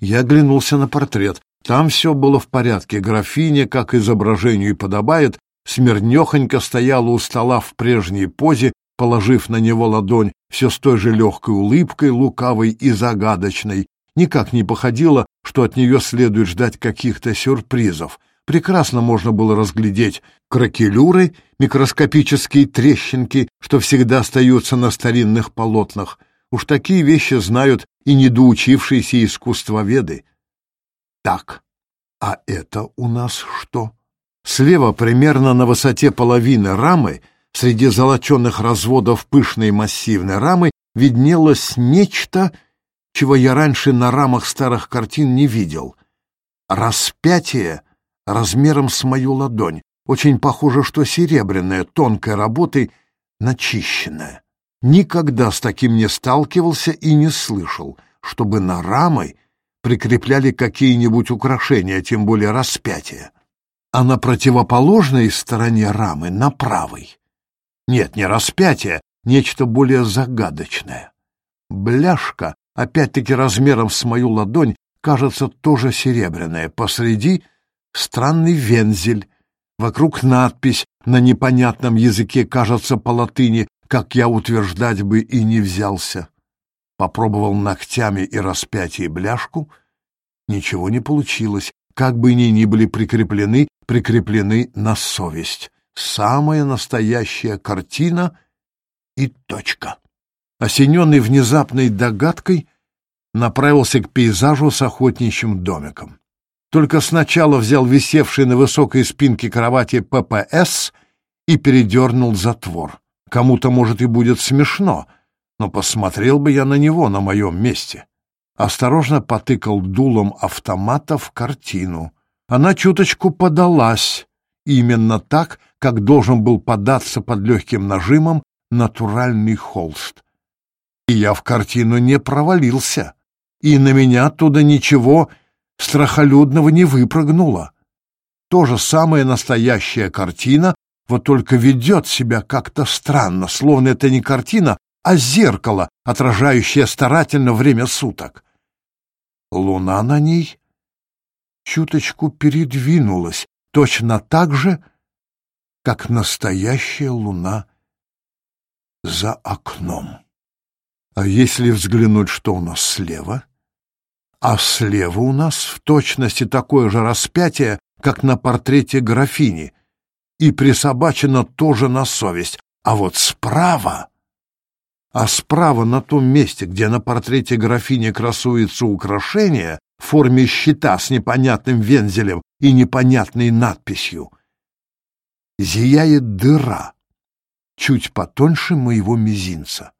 Я оглянулся на портрет. Там все было в порядке. Графиня, как изображению и подобает, смирнехонько стояла у стола в прежней позе, положив на него ладонь все с той же легкой улыбкой, лукавой и загадочной. Никак не походило, что от нее следует ждать каких-то сюрпризов. Прекрасно можно было разглядеть кракелюры, микроскопические трещинки, что всегда остаются на старинных полотнах, Уж такие вещи знают и недоучившиеся искусствоведы. Так, а это у нас что? Слева, примерно на высоте половины рамы, среди золоченных разводов пышной массивной рамы, виднелось нечто, чего я раньше на рамах старых картин не видел. Распятие размером с мою ладонь, очень похоже, что серебряная тонкой работы, начищенная. Никогда с таким не сталкивался и не слышал, чтобы на рамы прикрепляли какие-нибудь украшения, тем более распятие. А на противоположной стороне рамы, на правой. Нет, не распятие, нечто более загадочное. Бляшка, опять-таки размером с мою ладонь, кажется, тоже серебряная. Посреди странный вензель, вокруг надпись на непонятном языке, кажется, по латыни как я утверждать бы и не взялся. Попробовал ногтями и распятие бляшку. Ничего не получилось, как бы ни ни были прикреплены, прикреплены на совесть. Самая настоящая картина и точка. Осененный внезапной догадкой, направился к пейзажу с охотничьим домиком. Только сначала взял висевший на высокой спинке кровати ППС и передернул затвор. Кому-то, может, и будет смешно, но посмотрел бы я на него на моем месте. Осторожно потыкал дулом автомата в картину. Она чуточку подалась, именно так, как должен был податься под легким нажимом натуральный холст. И я в картину не провалился, и на меня оттуда ничего страхолюдного не выпрыгнуло. То же самое настоящая картина вот только ведет себя как-то странно, словно это не картина, а зеркало, отражающее старательно время суток. Луна на ней чуточку передвинулась, точно так же, как настоящая луна за окном. А если взглянуть, что у нас слева? А слева у нас в точности такое же распятие, как на портрете графини, и присобачено тоже на совесть. А вот справа... А справа на том месте, где на портрете графини красуется украшение в форме щита с непонятным вензелем и непонятной надписью, зияет дыра, чуть потоньше моего мизинца.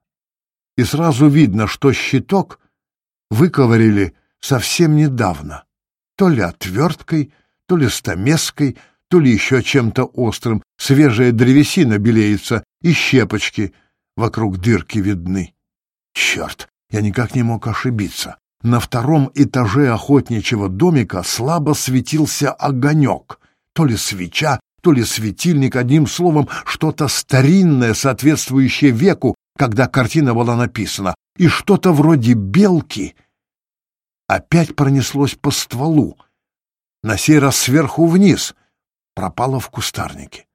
И сразу видно, что щиток выковырили совсем недавно, то ли отверткой, то ли стамеской, то ли еще чем-то острым. Свежая древесина белеется, и щепочки вокруг дырки видны. Черт, я никак не мог ошибиться. На втором этаже охотничьего домика слабо светился огонек. То ли свеча, то ли светильник, одним словом, что-то старинное, соответствующее веку, когда картина была написана, и что-то вроде белки опять пронеслось по стволу, на сей раз сверху вниз — пропала в кустарнике.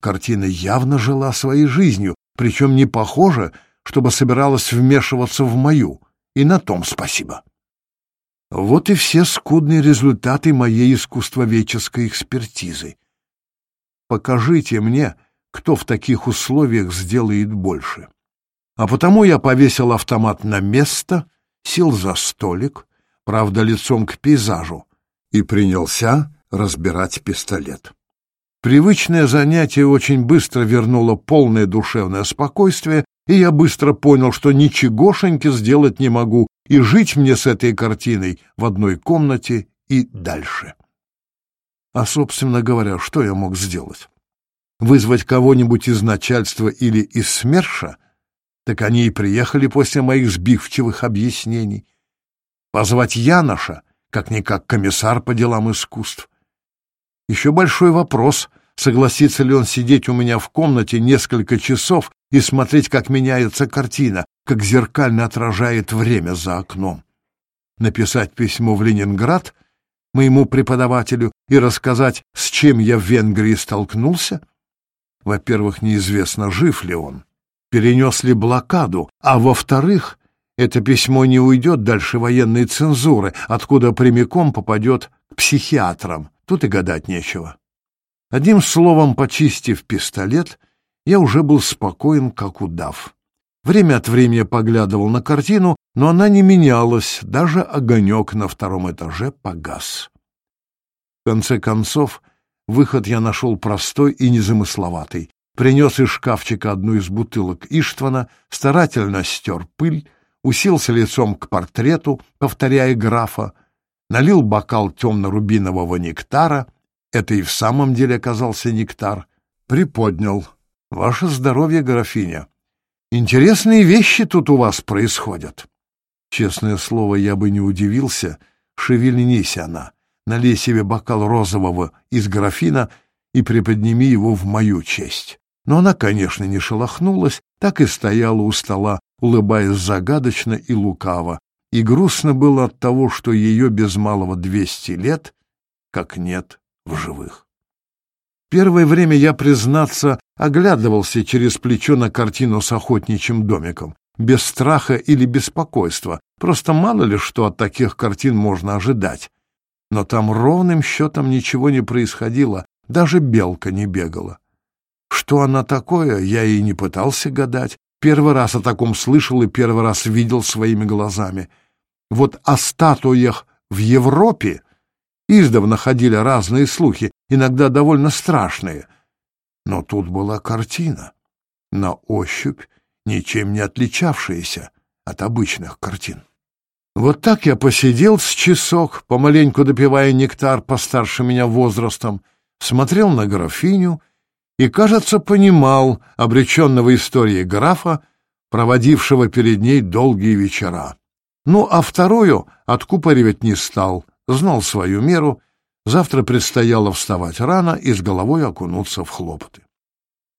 Картина явно жила своей жизнью, причем не похоже, чтобы собиралась вмешиваться в мою, и на том спасибо. Вот и все скудные результаты моей искусствоведческой экспертизы. Покажите мне, кто в таких условиях сделает больше. А потому я повесил автомат на место, сел за столик, правда, лицом к пейзажу, и принялся разбирать пистолет. Привычное занятие очень быстро вернуло полное душевное спокойствие, и я быстро понял, что ничегошеньки сделать не могу, и жить мне с этой картиной в одной комнате и дальше. А, собственно говоря, что я мог сделать? Вызвать кого-нибудь из начальства или из СМЕРШа? Так они и приехали после моих сбивчивых объяснений. Позвать Яноша, как-никак комиссар по делам искусств. Еще большой вопрос, согласится ли он сидеть у меня в комнате несколько часов и смотреть, как меняется картина, как зеркально отражает время за окном. Написать письмо в Ленинград моему преподавателю и рассказать, с чем я в Венгрии столкнулся? Во-первых, неизвестно, жив ли он, перенес ли блокаду, а во-вторых, это письмо не уйдет дальше военной цензуры, откуда прямиком попадет к психиатрам. Тут и гадать нечего. Одним словом, почистив пистолет, я уже был спокоен, как удав. Время от времени поглядывал на картину, но она не менялась, даже огонек на втором этаже погас. В конце концов, выход я нашел простой и незамысловатый. Принес из шкафчика одну из бутылок Иштвана, старательно стер пыль, уселся лицом к портрету, повторяя графа, налил бокал темно-рубинового нектара — это и в самом деле оказался нектар, приподнял. «Ваше здоровье, графиня! Интересные вещи тут у вас происходят!» Честное слово, я бы не удивился, шевельнись она, налей себе бокал розового из графина и приподними его в мою честь. Но она, конечно, не шелохнулась, так и стояла у стола, улыбаясь загадочно и лукаво, и грустно было от того, что ее без малого двести лет как нет в живых. Первое время я, признаться, оглядывался через плечо на картину с охотничьим домиком, без страха или беспокойства, просто мало ли что от таких картин можно ожидать. Но там ровным счетом ничего не происходило, даже белка не бегала. Что она такое, я и не пытался гадать. Первый раз о таком слышал и первый раз видел своими глазами. Вот о статуях в Европе Издавна ходили разные слухи, иногда довольно страшные. Но тут была картина, на ощупь ничем не отличавшаяся от обычных картин. Вот так я посидел с часок, помаленьку допивая нектар постарше меня возрастом, смотрел на графиню и, кажется, понимал обреченного истории графа, проводившего перед ней долгие вечера. Ну, а вторую откупоривать не стал — знал свою меру, завтра предстояло вставать рано и с головой окунуться в хлопоты.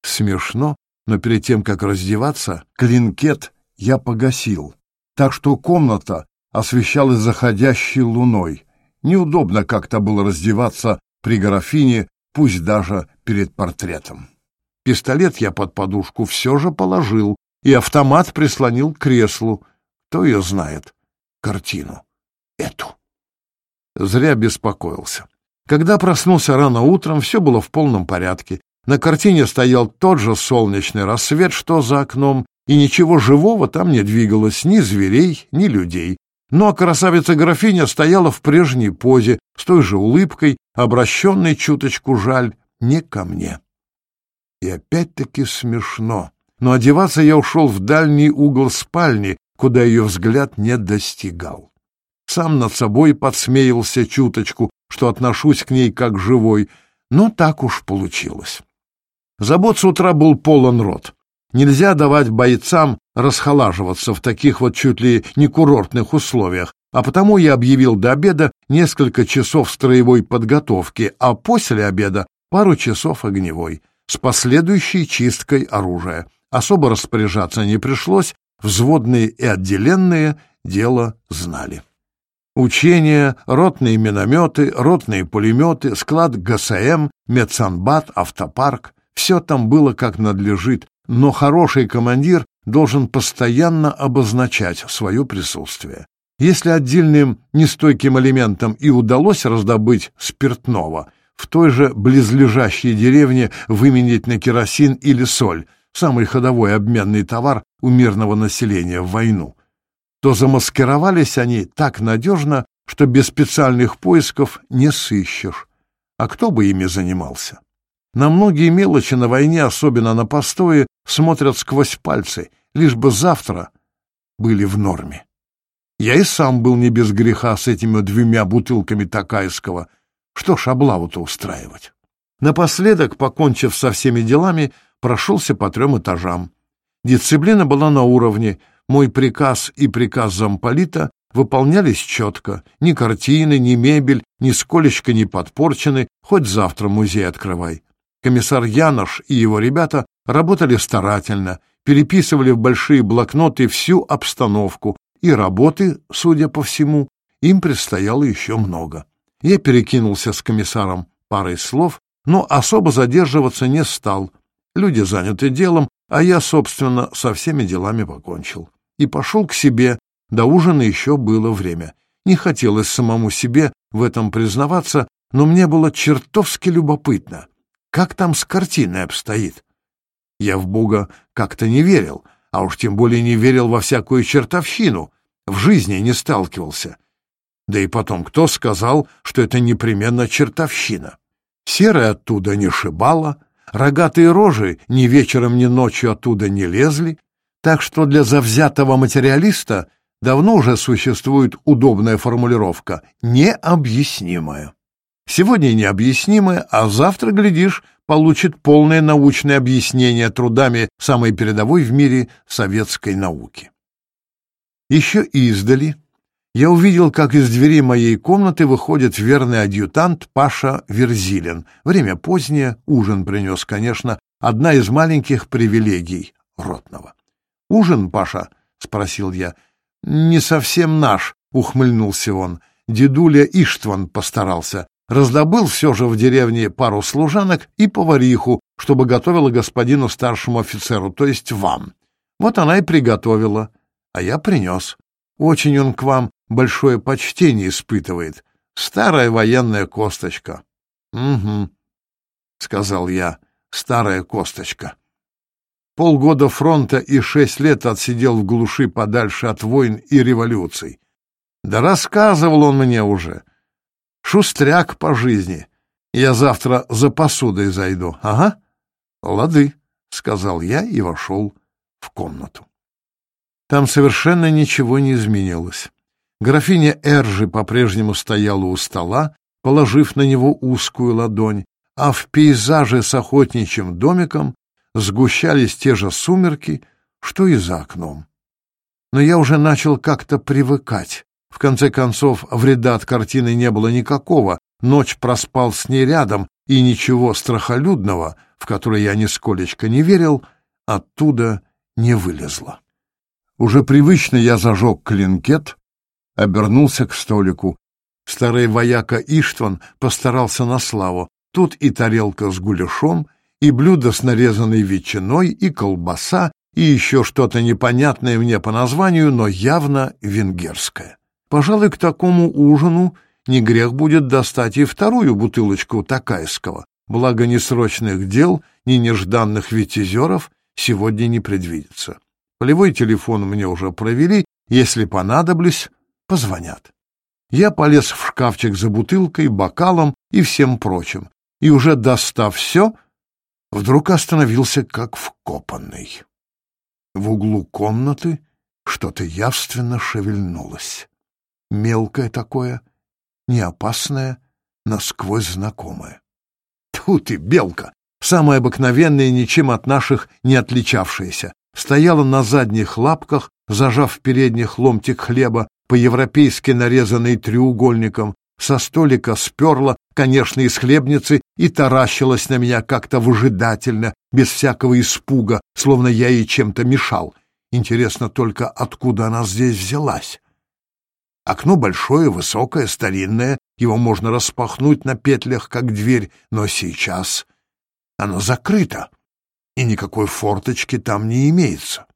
Смешно, но перед тем, как раздеваться, клинкет я погасил, так что комната освещалась заходящей луной. Неудобно как-то было раздеваться при графине, пусть даже перед портретом. Пистолет я под подушку все же положил, и автомат прислонил к креслу. Кто ее знает? Картину. Эту зря беспокоился. Когда проснулся рано утром, все было в полном порядке. На картине стоял тот же солнечный рассвет, что за окном, и ничего живого там не двигалось, ни зверей, ни людей. Ну а красавица-графиня стояла в прежней позе, с той же улыбкой, обращенной чуточку жаль, не ко мне. И опять-таки смешно. Но одеваться я ушел в дальний угол спальни, куда ее взгляд не достигал сам над собой подсмеялся чуточку, что отношусь к ней как живой, но так уж получилось. Забот с утра был полон рот. Нельзя давать бойцам расхолаживаться в таких вот чуть ли не курортных условиях, а потому я объявил до обеда несколько часов строевой подготовки, а после обеда пару часов огневой, с последующей чисткой оружия. Особо распоряжаться не пришлось, взводные и отделенные дело знали. Учения, ротные минометы, ротные пулеметы, склад ГСМ, медсанбат, автопарк — все там было как надлежит, но хороший командир должен постоянно обозначать свое присутствие. Если отдельным нестойким элементам и удалось раздобыть спиртного, в той же близлежащей деревне выменить на керосин или соль, самый ходовой обменный товар у мирного населения в войну то замаскировались они так надежно, что без специальных поисков не сыщешь. А кто бы ими занимался? На многие мелочи на войне, особенно на постое, смотрят сквозь пальцы, лишь бы завтра были в норме. Я и сам был не без греха с этими двумя бутылками такайского. Что ж облаву-то устраивать? Напоследок, покончив со всеми делами, прошелся по трем этажам. Дисциплина была на уровне — мой приказ и приказ замполита выполнялись четко. Ни картины, ни мебель, ни нисколечко не подпорчены, хоть завтра музей открывай. Комиссар Янош и его ребята работали старательно, переписывали в большие блокноты всю обстановку, и работы, судя по всему, им предстояло еще много. Я перекинулся с комиссаром парой слов, но особо задерживаться не стал. Люди заняты делом, а я, собственно, со всеми делами покончил и пошел к себе. До ужина еще было время. Не хотелось самому себе в этом признаваться, но мне было чертовски любопытно. Как там с картиной обстоит? Я в Бога как-то не верил, а уж тем более не верил во всякую чертовщину, в жизни не сталкивался. Да и потом, кто сказал, что это непременно чертовщина? Серая оттуда не шибала, рогатые рожи ни вечером, ни ночью оттуда не лезли, так что для завзятого материалиста давно уже существует удобная формулировка «необъяснимое». Сегодня необъяснимое, а завтра, глядишь, получит полное научное объяснение трудами самой передовой в мире советской науки. Еще издали я увидел, как из двери моей комнаты выходит верный адъютант Паша Верзилин. Время позднее, ужин принес, конечно, одна из маленьких привилегий ротного. «Ужин, Паша?» — спросил я. «Не совсем наш», — ухмыльнулся он. Дедуля Иштван постарался. Раздобыл все же в деревне пару служанок и повариху, чтобы готовила господину старшему офицеру, то есть вам. Вот она и приготовила, а я принес. Очень он к вам большое почтение испытывает. Старая военная косточка. — Угу, — сказал я, — старая косточка полгода фронта и шесть лет отсидел в глуши подальше от войн и революций. Да рассказывал он мне уже. Шустряк по жизни. Я завтра за посудой зайду. Ага. Лады, — сказал я и вошел в комнату. Там совершенно ничего не изменилось. Графиня Эржи по-прежнему стояла у стола, положив на него узкую ладонь, а в пейзаже с охотничьим домиком сгущались те же сумерки, что и за окном. Но я уже начал как-то привыкать. В конце концов, вреда от картины не было никакого, ночь проспал с ней рядом, и ничего страхолюдного, в которое я нисколечко не верил, оттуда не вылезло. Уже привычно я зажег клинкет, обернулся к столику. Старый вояка Иштван постарался на славу. Тут и тарелка с гуляшом — и блюдо с нарезанной ветчиной, и колбаса, и еще что-то непонятное мне по названию, но явно венгерское. Пожалуй, к такому ужину не грех будет достать и вторую бутылочку такайского, благо ни срочных дел, ни нежданных витязеров сегодня не предвидится. Полевой телефон мне уже провели, если понадоблюсь, позвонят. Я полез в шкафчик за бутылкой, бокалом и всем прочим, и уже достав все — вдруг остановился как вкопанный. В углу комнаты что-то явственно шевельнулось. Мелкое такое, неопасное, насквозь знакомое. Тут и белка! Самая обыкновенная, ничем от наших не отличавшаяся. Стояла на задних лапках, зажав в передних ломтик хлеба, по-европейски нарезанный треугольником, со столика сперла, конечно, из хлебницы и таращилась на меня как-то выжидательно, без всякого испуга, словно я ей чем-то мешал. Интересно только, откуда она здесь взялась. Окно большое, высокое, старинное, его можно распахнуть на петлях, как дверь, но сейчас оно закрыто, и никакой форточки там не имеется.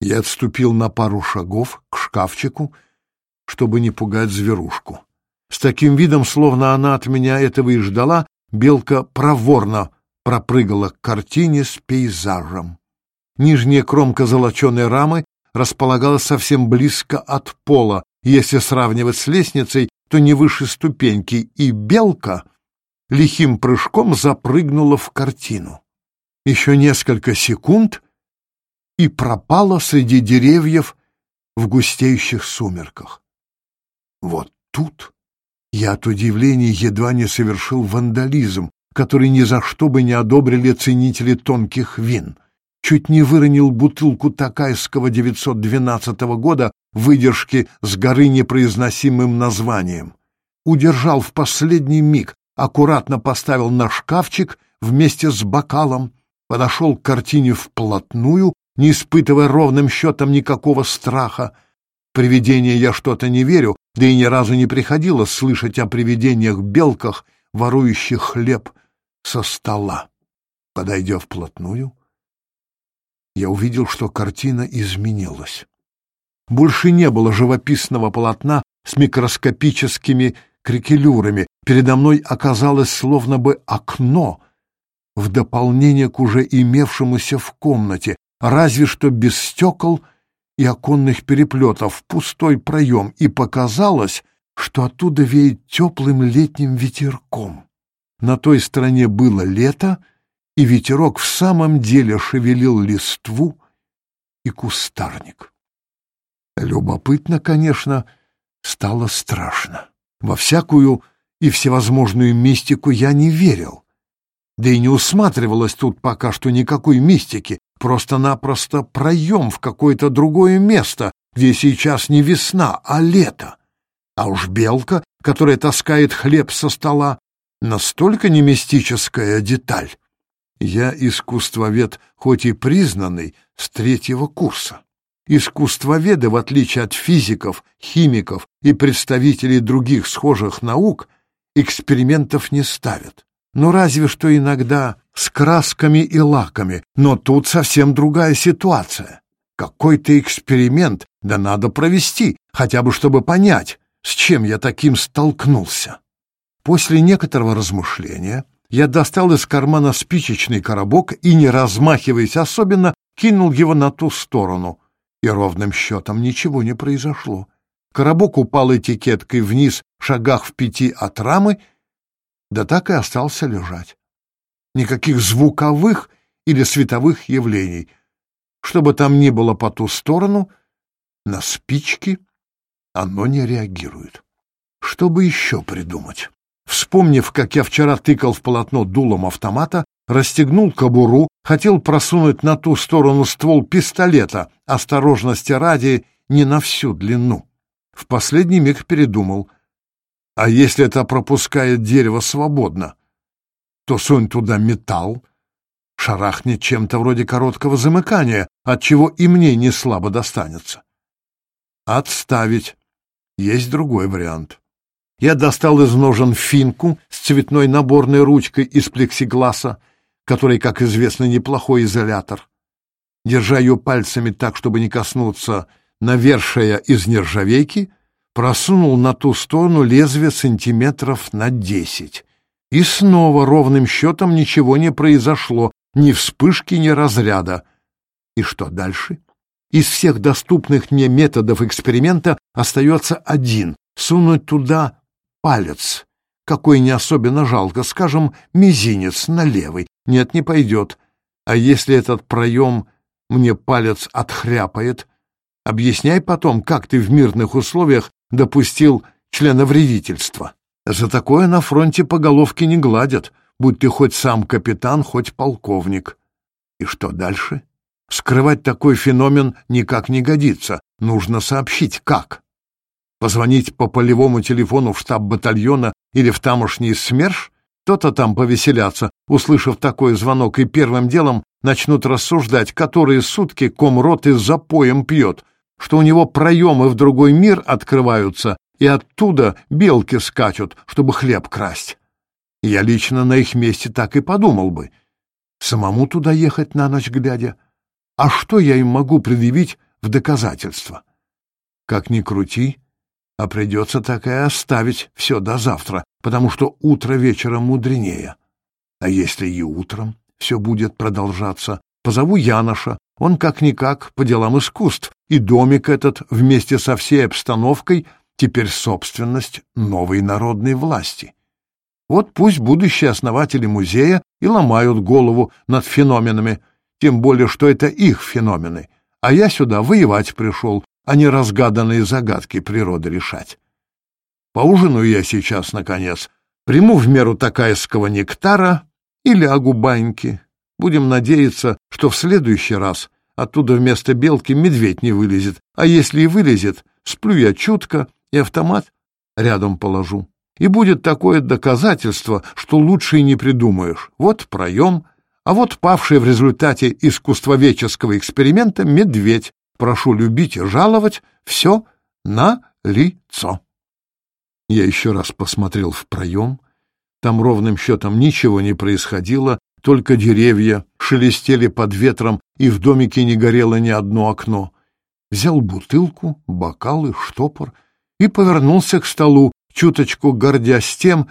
Я отступил на пару шагов к шкафчику, чтобы не пугать зверушку. С таким видом, словно она от меня этого и ждала, белка проворно пропрыгала к картине с пейзажем. Нижняя кромка золоченой рамы располагалась совсем близко от пола, если сравнивать с лестницей, то не выше ступеньки, и белка лихим прыжком запрыгнула в картину. Еще несколько секунд и пропала среди деревьев в густеющих сумерках. Вот тут я от удивления едва не совершил вандализм, который ни за что бы не одобрили ценители тонких вин. Чуть не выронил бутылку такайского 912 года выдержки с горы непроизносимым названием. Удержал в последний миг, аккуратно поставил на шкафчик вместе с бокалом, подошел к картине вплотную, не испытывая ровным счетом никакого страха, привидения я что-то не верю, да и ни разу не приходилось слышать о привидениях-белках, ворующих хлеб со стола. Подойдя вплотную, я увидел, что картина изменилась. Больше не было живописного полотна с микроскопическими крикелюрами. Передо мной оказалось словно бы окно в дополнение к уже имевшемуся в комнате, разве что без стекол — и оконных переплетов в пустой проем, и показалось, что оттуда веет теплым летним ветерком. На той стороне было лето, и ветерок в самом деле шевелил листву и кустарник. Любопытно, конечно, стало страшно. Во всякую и всевозможную мистику я не верил, да и не усматривалось тут пока что никакой мистики, просто-напросто проем в какое-то другое место, где сейчас не весна, а лето. А уж белка, которая таскает хлеб со стола, настолько не мистическая деталь. Я искусствовед, хоть и признанный, с третьего курса. Искусствоведы, в отличие от физиков, химиков и представителей других схожих наук, экспериментов не ставят ну разве что иногда с красками и лаками, но тут совсем другая ситуация. Какой-то эксперимент, да надо провести, хотя бы чтобы понять, с чем я таким столкнулся. После некоторого размышления я достал из кармана спичечный коробок и, не размахиваясь особенно, кинул его на ту сторону, и ровным счетом ничего не произошло. Коробок упал этикеткой вниз шагах в пяти от рамы, да так и остался лежать. Никаких звуковых или световых явлений. Что бы там ни было по ту сторону, на спички оно не реагирует. Что бы еще придумать? Вспомнив, как я вчера тыкал в полотно дулом автомата, расстегнул кобуру, хотел просунуть на ту сторону ствол пистолета, осторожности ради, не на всю длину. В последний миг передумал. А если это пропускает дерево свободно, то сунь туда металл, шарахнет чем-то вроде короткого замыкания, от чего и мне не слабо достанется. Отставить. Есть другой вариант. Я достал из ножен финку с цветной наборной ручкой из плексигласа, который, как известно, неплохой изолятор. Держа ее пальцами так, чтобы не коснуться навершия из нержавейки, просунул на ту сторону лезвие сантиметров на десять. И снова ровным счетом ничего не произошло, ни вспышки, ни разряда. И что дальше? Из всех доступных мне методов эксперимента остается один — сунуть туда палец, какой не особенно жалко, скажем, мизинец на левый. Нет, не пойдет. А если этот проем мне палец отхряпает, объясняй потом, как ты в мирных условиях допустил членовредительство. За такое на фронте по головке не гладят, будь ты хоть сам капитан, хоть полковник. И что дальше? Скрывать такой феномен никак не годится. Нужно сообщить, как. Позвонить по полевому телефону в штаб батальона или в тамошний СМЕРШ? То-то там повеселятся, услышав такой звонок, и первым делом начнут рассуждать, которые сутки комрот из запоем пьет — что у него проемы в другой мир открываются, и оттуда белки скачут, чтобы хлеб красть. Я лично на их месте так и подумал бы. Самому туда ехать на ночь глядя. А что я им могу предъявить в доказательство? Как ни крути, а придется так и оставить все до завтра, потому что утро вечером мудренее. А если и утром все будет продолжаться, Позову Яноша, он как-никак по делам искусств, и домик этот вместе со всей обстановкой теперь собственность новой народной власти. Вот пусть будущие основатели музея и ломают голову над феноменами, тем более, что это их феномены, а я сюда воевать пришел, а не разгаданные загадки природы решать. Поужинаю я сейчас, наконец, приму в меру такайского нектара и лягу баньки. Будем надеяться, что в следующий раз оттуда вместо белки медведь не вылезет, а если и вылезет, сплю я чутко и автомат рядом положу. И будет такое доказательство, что лучше и не придумаешь. Вот проем, а вот павший в результате искусствоведческого эксперимента медведь. Прошу любить и жаловать все на лицо. Я еще раз посмотрел в проем. Там ровным счетом ничего не происходило, только деревья, шелестели под ветром, и в домике не горело ни одно окно. Взял бутылку, бокалы, штопор и повернулся к столу, чуточку гордясь тем,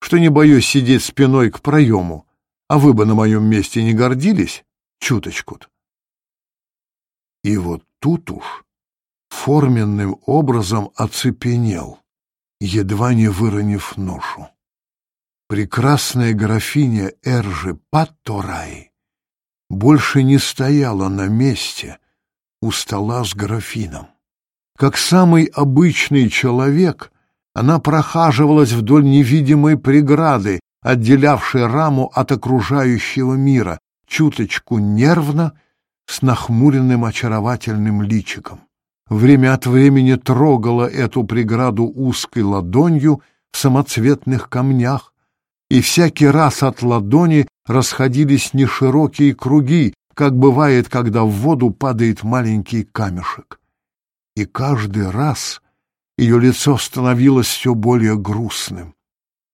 что не боюсь сидеть спиной к проему. А вы бы на моем месте не гордились? Чуточку-то. И вот тут уж форменным образом оцепенел, едва не выронив ношу прекрасная графиня Эржи Патторай больше не стояла на месте у стола с графином. Как самый обычный человек, она прохаживалась вдоль невидимой преграды, отделявшей раму от окружающего мира, чуточку нервно, с нахмуренным очаровательным личиком. Время от времени трогала эту преграду узкой ладонью в самоцветных камнях, и всякий раз от ладони расходились неширокие круги, как бывает, когда в воду падает маленький камешек. И каждый раз ее лицо становилось все более грустным.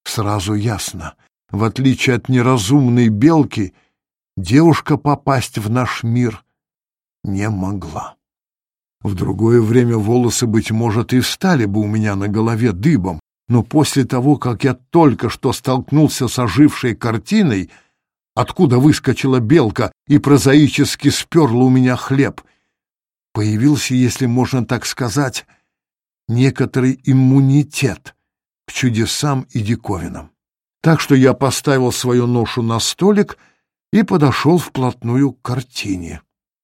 Сразу ясно, в отличие от неразумной белки, девушка попасть в наш мир не могла. В другое время волосы, быть может, и встали бы у меня на голове дыбом, но после того, как я только что столкнулся с ожившей картиной, откуда выскочила белка и прозаически сперла у меня хлеб, появился, если можно так сказать, некоторый иммунитет к чудесам и диковинам. Так что я поставил свою ношу на столик и подошел вплотную к картине.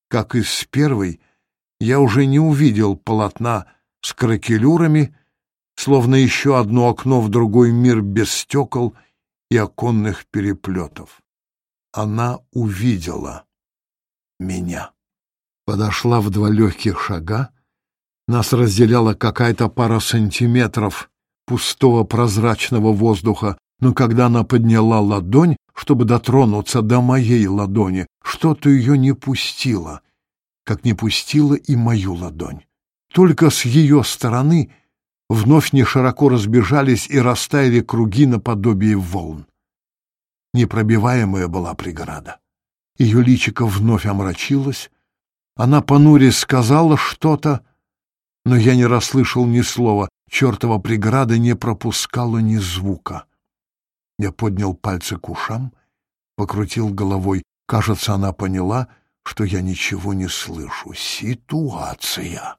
Как и с первой, я уже не увидел полотна с кракелюрами, словно еще одно окно в другой мир без стекол и оконных переплетов. Она увидела меня. Подошла в два легких шага. Нас разделяла какая-то пара сантиметров пустого прозрачного воздуха, но когда она подняла ладонь, чтобы дотронуться до моей ладони, что-то ее не пустило, как не пустило и мою ладонь. Только с ее стороны — вновь не широко разбежались и растаяли круги наподобие волн. Непробиваемая была преграда. Ее личико вновь омрачилось. Она понуре сказала что-то, но я не расслышал ни слова. Чертова преграда не пропускала ни звука. Я поднял пальцы к ушам, покрутил головой. Кажется, она поняла, что я ничего не слышу. Ситуация.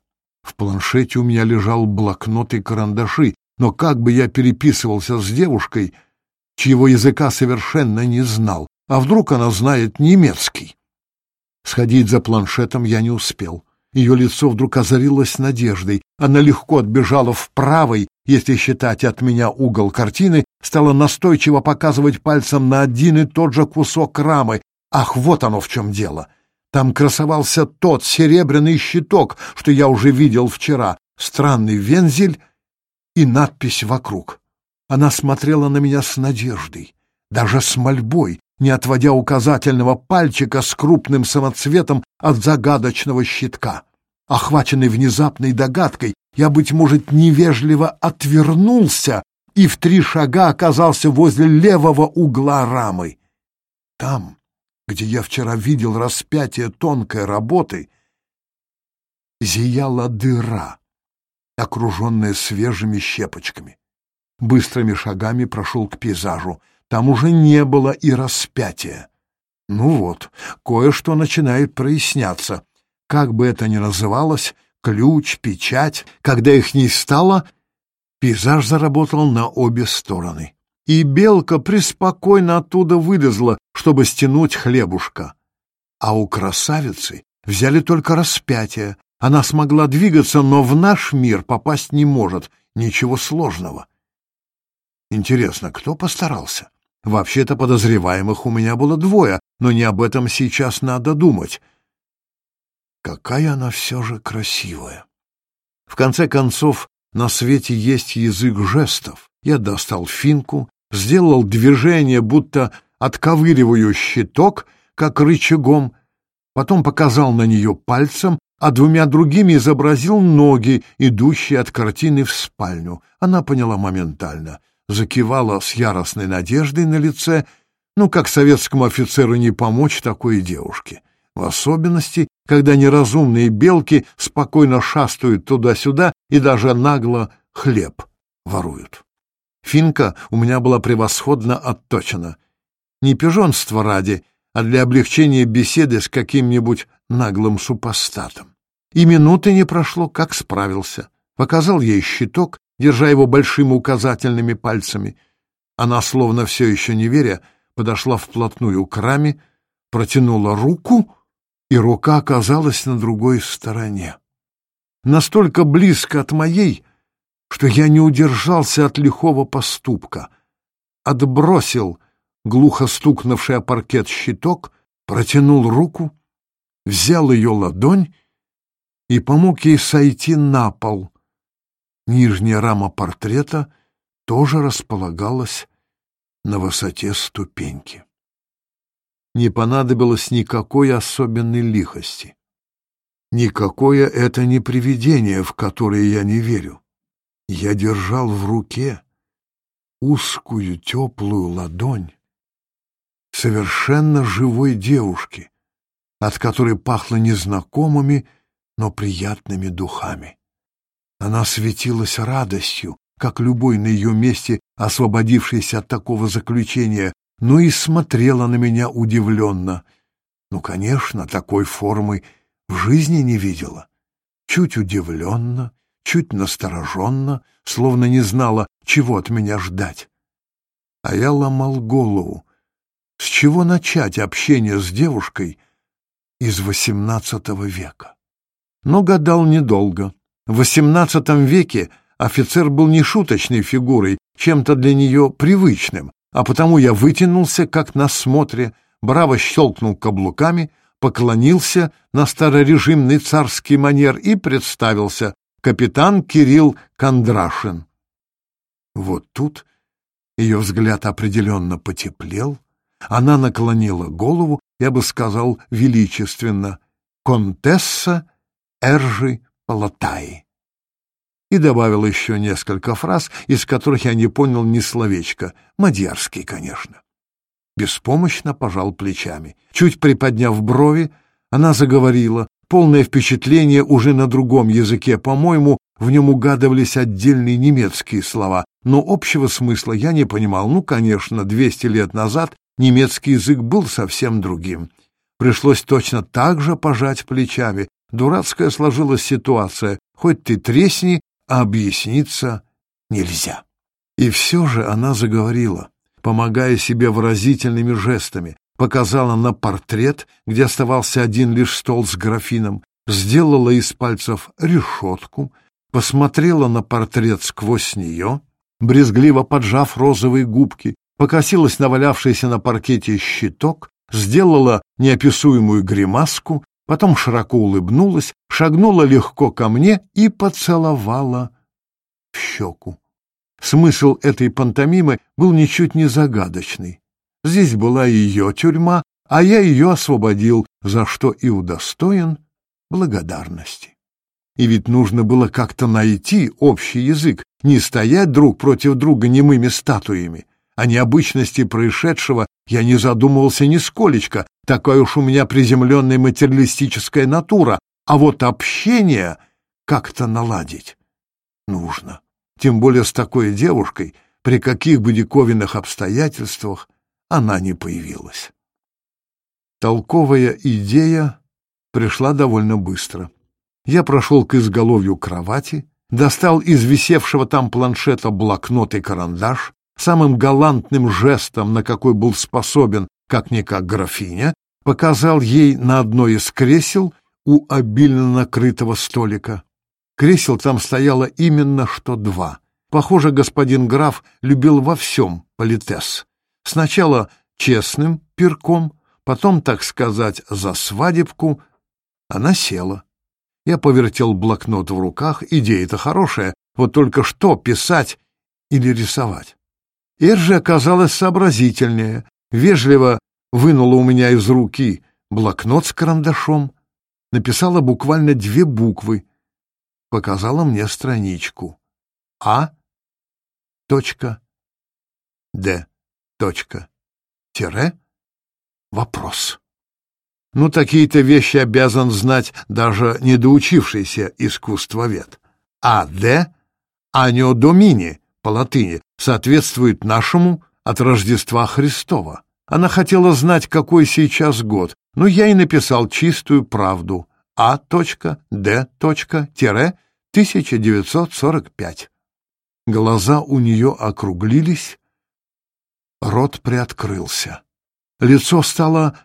В планшете у меня лежал блокнот и карандаши, но как бы я переписывался с девушкой, чьего языка совершенно не знал, а вдруг она знает немецкий? Сходить за планшетом я не успел. Ее лицо вдруг озарилось надеждой. Она легко отбежала в правый, если считать от меня угол картины, стала настойчиво показывать пальцем на один и тот же кусок рамы. Ах, вот оно в чем дело! Там красовался тот серебряный щиток, что я уже видел вчера, странный вензель и надпись вокруг. Она смотрела на меня с надеждой, даже с мольбой, не отводя указательного пальчика с крупным самоцветом от загадочного щитка. Охваченный внезапной догадкой, я, быть может, невежливо отвернулся и в три шага оказался возле левого угла рамы. Там, где я вчера видел распятие тонкой работы, зияла дыра, окруженная свежими щепочками. Быстрыми шагами прошел к пейзажу. Там уже не было и распятия. Ну вот, кое-что начинает проясняться. Как бы это ни называлось, ключ, печать, когда их не стало, пейзаж заработал на обе стороны и белка преспокойно оттуда вылезла, чтобы стянуть хлебушка. А у красавицы взяли только распятие. Она смогла двигаться, но в наш мир попасть не может. Ничего сложного. Интересно, кто постарался? Вообще-то подозреваемых у меня было двое, но не об этом сейчас надо думать. Какая она все же красивая. В конце концов, на свете есть язык жестов. Я достал финку, сделал движение, будто отковыриваю щиток, как рычагом, потом показал на нее пальцем, а двумя другими изобразил ноги, идущие от картины в спальню. Она поняла моментально, закивала с яростной надеждой на лице, ну как советскому офицеру не помочь такой девушке, в особенности, когда неразумные белки спокойно шастают туда-сюда и даже нагло хлеб воруют. Финка у меня была превосходно отточена. Не пижонство ради, а для облегчения беседы с каким-нибудь наглым супостатом. И минуты не прошло, как справился. Показал ей щиток, держа его большими указательными пальцами. Она, словно все еще не веря, подошла вплотную к раме, протянула руку, и рука оказалась на другой стороне. Настолько близко от моей — что я не удержался от лихого поступка, отбросил глухо стукнувший о паркет щиток, протянул руку, взял ее ладонь и помог ей сойти на пол. Нижняя рама портрета тоже располагалась на высоте ступеньки. Не понадобилось никакой особенной лихости. Никакое это не привидение, в которое я не верю я держал в руке узкую теплую ладонь совершенно живой девушки, от которой пахло незнакомыми, но приятными духами. Она светилась радостью, как любой на ее месте, освободившийся от такого заключения, но и смотрела на меня удивленно. Ну, конечно, такой формы в жизни не видела. Чуть удивленно, чуть настороженно, словно не знала, чего от меня ждать. А я ломал голову, с чего начать общение с девушкой из восемнадцатого века. Но гадал недолго. В XVIII веке офицер был не шуточной фигурой, чем-то для нее привычным, а потому я вытянулся, как на смотре, браво щелкнул каблуками, поклонился на старорежимный царский манер и представился капитан Кирилл Кондрашин. Вот тут ее взгляд определенно потеплел, она наклонила голову, я бы сказал, величественно, «Контесса Эржи Палатай и добавил еще несколько фраз, из которых я не понял ни словечка, мадьярский, конечно. Беспомощно пожал плечами. Чуть приподняв брови, она заговорила, полное впечатление уже на другом языке. По-моему, в нем угадывались отдельные немецкие слова, но общего смысла я не понимал. Ну, конечно, 200 лет назад немецкий язык был совсем другим. Пришлось точно так же пожать плечами. Дурацкая сложилась ситуация. Хоть ты тресни, а объясниться нельзя. И все же она заговорила, помогая себе выразительными жестами показала на портрет, где оставался один лишь стол с графином, сделала из пальцев решетку, посмотрела на портрет сквозь нее, брезгливо поджав розовые губки, покосилась на валявшийся на паркете щиток, сделала неописуемую гримаску, потом широко улыбнулась, шагнула легко ко мне и поцеловала в щеку. Смысл этой пантомимы был ничуть не загадочный. Здесь была ее тюрьма, а я ее освободил, за что и удостоен благодарности. И ведь нужно было как-то найти общий язык, не стоять друг против друга немыми статуями. О необычности происшедшего я не задумывался нисколечко, такая уж у меня приземленная материалистическая натура, а вот общение как-то наладить нужно. Тем более с такой девушкой, при каких бы диковинных обстоятельствах она не появилась. Толковая идея пришла довольно быстро. Я прошел к изголовью кровати, достал из висевшего там планшета блокнот и карандаш, самым галантным жестом, на какой был способен, как-никак графиня, показал ей на одно из кресел у обильно накрытого столика. Кресел там стояло именно что два. Похоже, господин граф любил во всем политес. Сначала честным пирком, потом, так сказать, за свадебку. Она села. Я повертел блокнот в руках, идея-то хорошая, вот только что писать или рисовать. Эржи оказалась сообразительнее, вежливо вынула у меня из руки блокнот с карандашом, написала буквально две буквы, показала мне страничку. А. Точка. Д точка, тире, вопрос. Ну, такие-то вещи обязан знать даже недоучившийся искусствовед. А Д, Анио Домини по латыни, соответствует нашему от Рождества Христова. Она хотела знать, какой сейчас год, но я и написал чистую правду. А. Д. Тире 1945. Глаза у нее округлились, Рот приоткрылся. Лицо стало...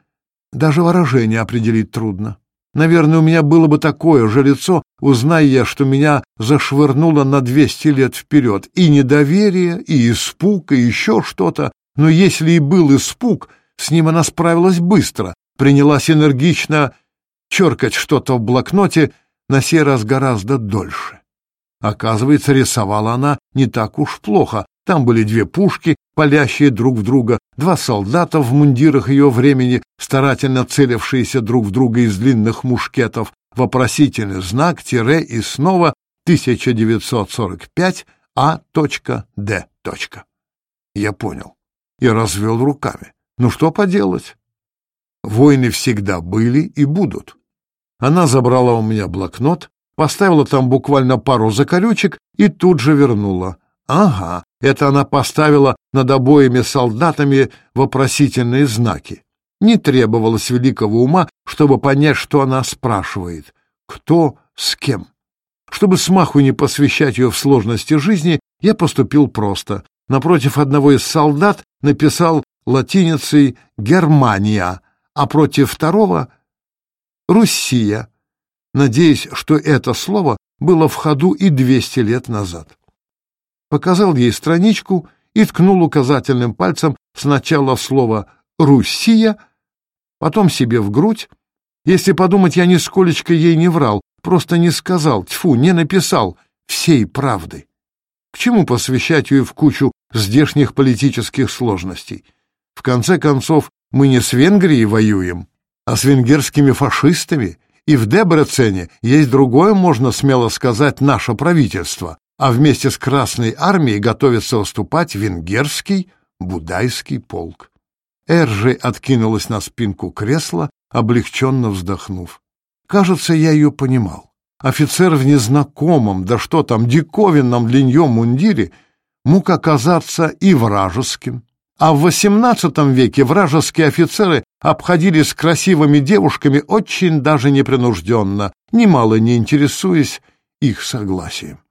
Даже выражение определить трудно. Наверное, у меня было бы такое же лицо, узнай я, что меня зашвырнуло на двести лет вперед. И недоверие, и испуг, и еще что-то. Но если и был испуг, с ним она справилась быстро, принялась энергично черкать что-то в блокноте, на сей раз гораздо дольше. Оказывается, рисовала она не так уж плохо. Там были две пушки, палящие друг в друга, два солдата в мундирах ее времени, старательно целившиеся друг в друга из длинных мушкетов, вопросительный знак, тире и снова 1945 А.Д. Я понял и развел руками. Ну что поделать? Войны всегда были и будут. Она забрала у меня блокнот, поставила там буквально пару закорючек и тут же вернула. Ага, это она поставила над обоими солдатами вопросительные знаки. Не требовалось великого ума, чтобы понять, что она спрашивает. Кто с кем? Чтобы смаху не посвящать ее в сложности жизни, я поступил просто. Напротив одного из солдат написал латиницей «Германия», а против второго — «Руссия», надеясь, что это слово было в ходу и 200 лет назад показал ей страничку и ткнул указательным пальцем сначала слово «Руссия», потом себе в грудь. Если подумать, я нисколечко ей не врал, просто не сказал, тьфу, не написал всей правды. К чему посвящать ее в кучу здешних политических сложностей? В конце концов, мы не с Венгрией воюем, а с венгерскими фашистами, и в Дебрецене есть другое, можно смело сказать, наше правительство, а вместе с Красной армией готовится уступать венгерский будайский полк. Эржи откинулась на спинку кресла, облегченно вздохнув. Кажется, я ее понимал. Офицер в незнакомом, да что там, диковинном для нее мундире мог оказаться и вражеским. А в XVIII веке вражеские офицеры обходились с красивыми девушками очень даже непринужденно, немало не интересуясь их согласием.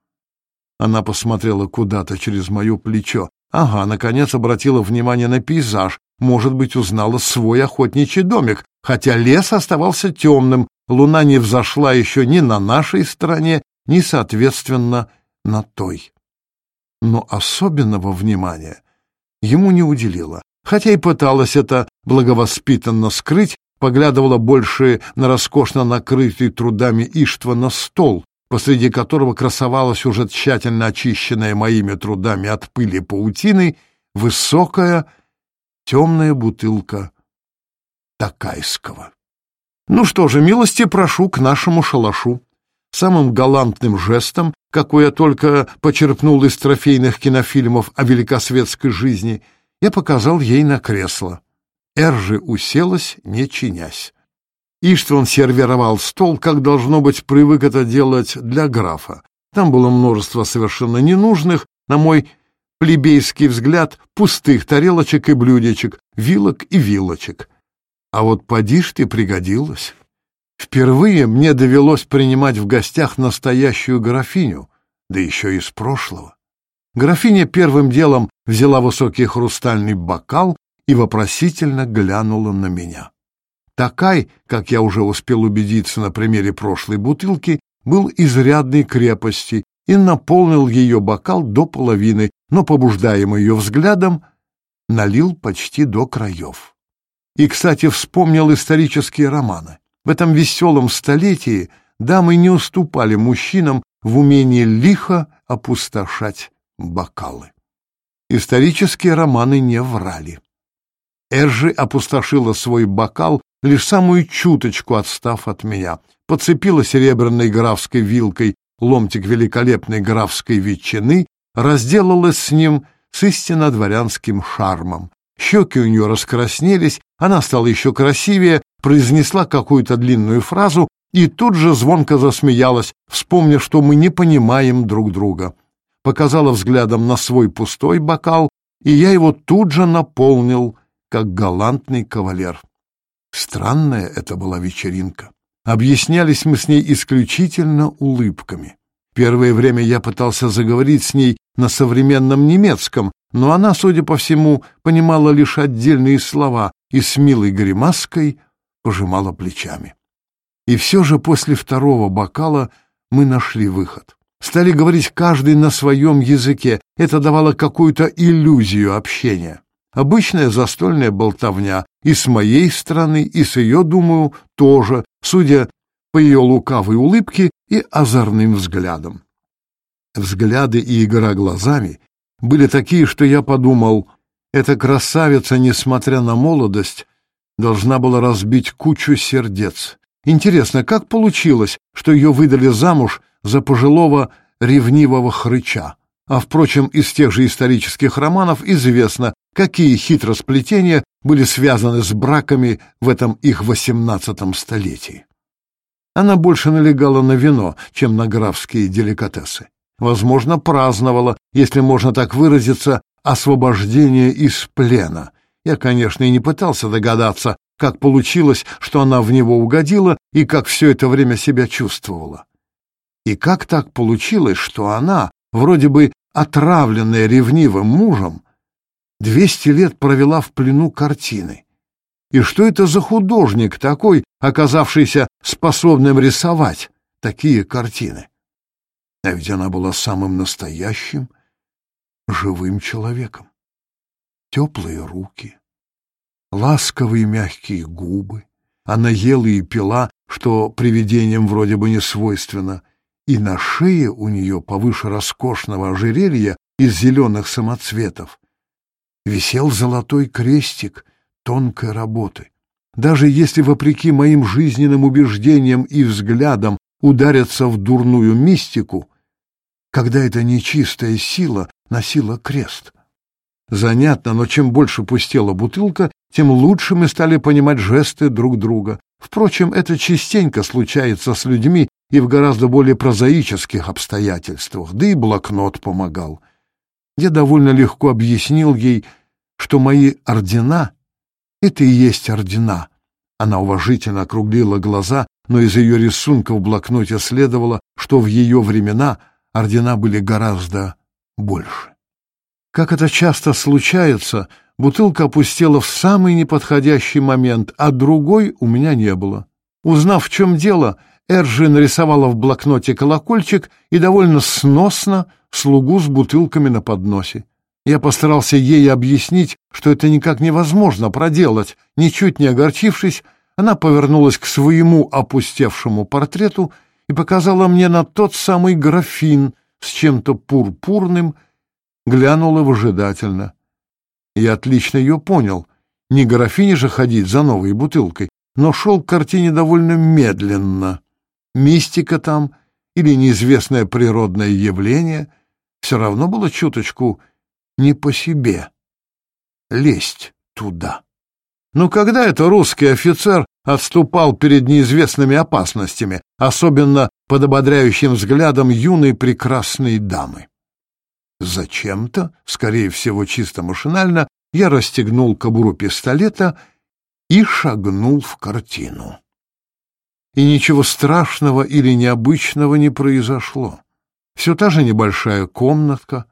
Она посмотрела куда-то через мое плечо. Ага, наконец обратила внимание на пейзаж. Может быть, узнала свой охотничий домик, хотя лес оставался темным, луна не взошла еще ни на нашей стороне, ни, соответственно, на той. Но особенного внимания ему не уделила, хотя и пыталась это благовоспитанно скрыть, поглядывала больше на роскошно накрытый трудами Иштва на стол, посреди которого красовалась уже тщательно очищенная моими трудами от пыли паутины высокая темная бутылка такайского. Ну что же, милости прошу к нашему шалашу. Самым галантным жестом, какой я только почерпнул из трофейных кинофильмов о великосветской жизни, я показал ей на кресло. Эржи уселась, не чинясь. Иштван сервировал стол, как должно быть привык это делать для графа. Там было множество совершенно ненужных, на мой плебейский взгляд, пустых тарелочек и блюдечек, вилок и вилочек. А вот подишь ты пригодилась. Впервые мне довелось принимать в гостях настоящую графиню, да еще из прошлого. Графиня первым делом взяла высокий хрустальный бокал и вопросительно глянула на меня. Такай, как я уже успел убедиться на примере прошлой бутылки, был изрядной крепости и наполнил ее бокал до половины, но, побуждаем ее взглядом, налил почти до краев. И, кстати, вспомнил исторические романы. В этом веселом столетии дамы не уступали мужчинам в умении лихо опустошать бокалы. Исторические романы не врали. Эржи опустошила свой бокал лишь самую чуточку отстав от меня. Подцепила серебряной графской вилкой ломтик великолепной графской ветчины, разделалась с ним с истинно дворянским шармом. Щеки у нее раскраснелись, она стала еще красивее, произнесла какую-то длинную фразу и тут же звонко засмеялась, вспомнив, что мы не понимаем друг друга. Показала взглядом на свой пустой бокал, и я его тут же наполнил, как галантный кавалер. Странная это была вечеринка. Объяснялись мы с ней исключительно улыбками. Первое время я пытался заговорить с ней на современном немецком, но она, судя по всему, понимала лишь отдельные слова и с милой гримаской пожимала плечами. И все же после второго бокала мы нашли выход. Стали говорить каждый на своем языке, это давало какую-то иллюзию общения. Обычная застольная болтовня и с моей стороны, и с ее, думаю, тоже, судя по ее лукавой улыбке и озорным взглядам. Взгляды и игра глазами были такие, что я подумал, эта красавица, несмотря на молодость, должна была разбить кучу сердец. Интересно, как получилось, что ее выдали замуж за пожилого ревнивого хрыча? А, впрочем, из тех же исторических романов известно, какие хитросплетения были связаны с браками в этом их XVIII столетии. Она больше налегала на вино, чем на графские деликатесы. Возможно, праздновала, если можно так выразиться, освобождение из плена. Я, конечно, и не пытался догадаться, как получилось, что она в него угодила и как все это время себя чувствовала. И как так получилось, что она, вроде бы отравленная ревнивым мужем, двести лет провела в плену картины. И что это за художник такой, оказавшийся способным рисовать такие картины? А ведь она была самым настоящим, живым человеком. Теплые руки, ласковые мягкие губы. Она ела и пила, что привидениям вроде бы не свойственно — и на шее у нее, повыше роскошного ожерелья из зеленых самоцветов, висел золотой крестик тонкой работы. Даже если, вопреки моим жизненным убеждениям и взглядам, ударятся в дурную мистику, когда эта нечистая сила носила крест. Занятно, но чем больше пустела бутылка, тем лучше мы стали понимать жесты друг друга. Впрочем, это частенько случается с людьми, и в гораздо более прозаических обстоятельствах, да и блокнот помогал. Я довольно легко объяснил ей, что мои ордена — это и есть ордена. Она уважительно округлила глаза, но из ее рисунка в блокноте следовало, что в ее времена ордена были гораздо больше. Как это часто случается, бутылка опустела в самый неподходящий момент, а другой у меня не было. Узнав, в чем дело — Эржи нарисовала в блокноте колокольчик и довольно сносно слугу с бутылками на подносе. Я постарался ей объяснить, что это никак невозможно проделать. Ничуть не огорчившись, она повернулась к своему опустевшему портрету и показала мне на тот самый графин с чем-то пурпурным, глянула выжидательно. Я отлично ее понял. Не графине же ходить за новой бутылкой, но шел к картине довольно медленно мистика там или неизвестное природное явление, все равно было чуточку не по себе лезть туда. Но когда это русский офицер отступал перед неизвестными опасностями, особенно под ободряющим взглядом юной прекрасной дамы? Зачем-то, скорее всего, чисто машинально, я расстегнул кобуру пистолета и шагнул в картину и ничего страшного или необычного не произошло. Все та же небольшая комнатка,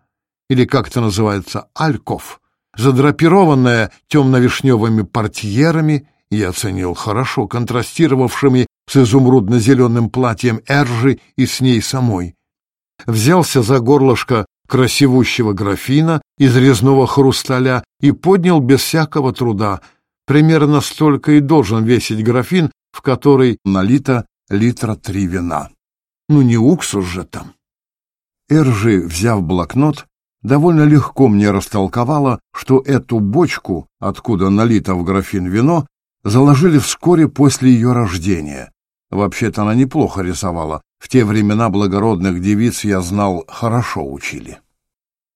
или как это называется, альков, задрапированная темно-вишневыми портьерами, я оценил хорошо, контрастировавшими с изумрудно-зеленым платьем Эржи и с ней самой. Взялся за горлышко красивущего графина из резного хрусталя и поднял без всякого труда. Примерно столько и должен весить графин, в которой налито литра три вина. Ну не уксус же там. Эржи, взяв блокнот, довольно легко мне растолковала, что эту бочку, откуда налито в графин вино, заложили вскоре после ее рождения. Вообще-то она неплохо рисовала. В те времена благородных девиц, я знал, хорошо учили.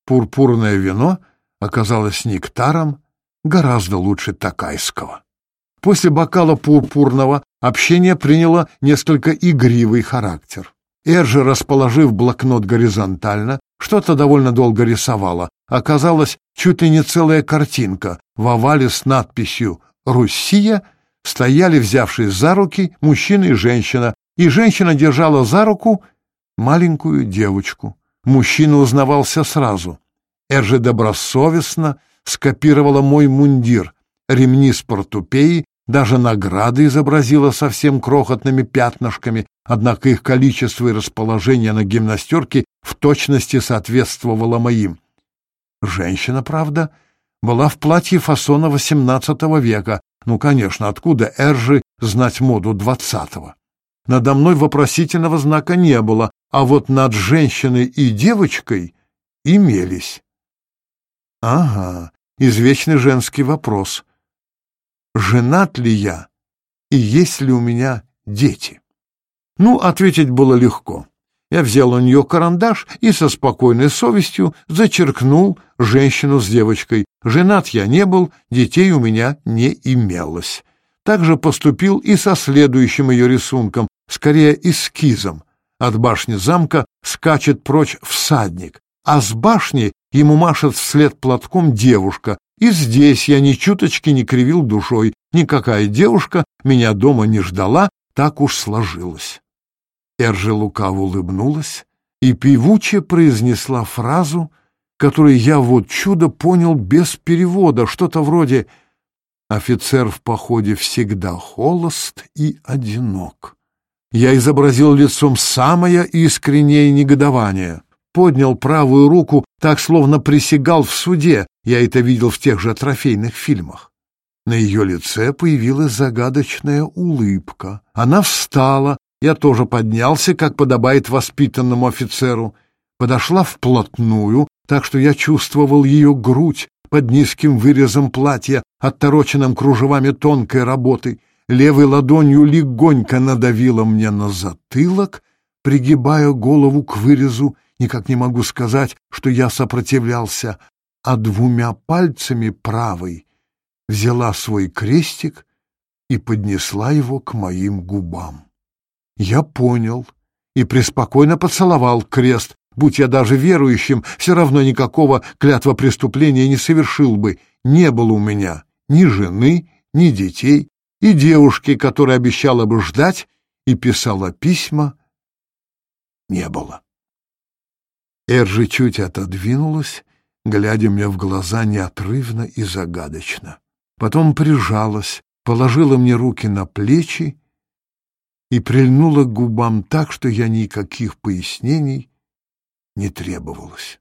Пурпурное вино оказалось нектаром гораздо лучше такайского после бокала пурпурного общение приняло несколько игривый характер. Эржи, расположив блокнот горизонтально, что-то довольно долго рисовала. Оказалось, чуть ли не целая картинка. В овале с надписью «Руссия» стояли, взявшись за руки, мужчина и женщина, и женщина держала за руку маленькую девочку. Мужчина узнавался сразу. Эржи добросовестно скопировала мой мундир, ремни с портупеи даже награды изобразила совсем крохотными пятнышками, однако их количество и расположение на гимнастерке в точности соответствовало моим. Женщина, правда, была в платье фасона XVIII века. Ну, конечно, откуда Эржи знать моду XX? Надо мной вопросительного знака не было, а вот над женщиной и девочкой имелись. Ага, извечный женский вопрос — женат ли я и есть ли у меня дети. Ну, ответить было легко. Я взял у нее карандаш и со спокойной совестью зачеркнул женщину с девочкой. Женат я не был, детей у меня не имелось. Так же поступил и со следующим ее рисунком, скорее эскизом. От башни замка скачет прочь всадник, а с башни ему машет вслед платком девушка, и здесь я ни чуточки не кривил душой, никакая девушка меня дома не ждала, так уж сложилось. Эржи лукаво улыбнулась и певуче произнесла фразу, которую я вот чудо понял без перевода, что-то вроде «Офицер в походе всегда холост и одинок». Я изобразил лицом самое искреннее негодование, поднял правую руку, так словно присягал в суде, я это видел в тех же трофейных фильмах. На ее лице появилась загадочная улыбка. Она встала, я тоже поднялся, как подобает воспитанному офицеру. Подошла вплотную, так что я чувствовал ее грудь под низким вырезом платья, оттороченным кружевами тонкой работы. Левой ладонью легонько надавила мне на затылок, пригибая голову к вырезу. Никак не могу сказать, что я сопротивлялся а двумя пальцами правой взяла свой крестик и поднесла его к моим губам. Я понял и преспокойно поцеловал крест, будь я даже верующим, все равно никакого клятва преступления не совершил бы, не было у меня ни жены, ни детей, и девушки, которая обещала бы ждать и писала письма, не было. Эржи чуть отодвинулась глядя мне в глаза неотрывно и загадочно. Потом прижалась, положила мне руки на плечи и прильнула к губам так, что я никаких пояснений не требовалось.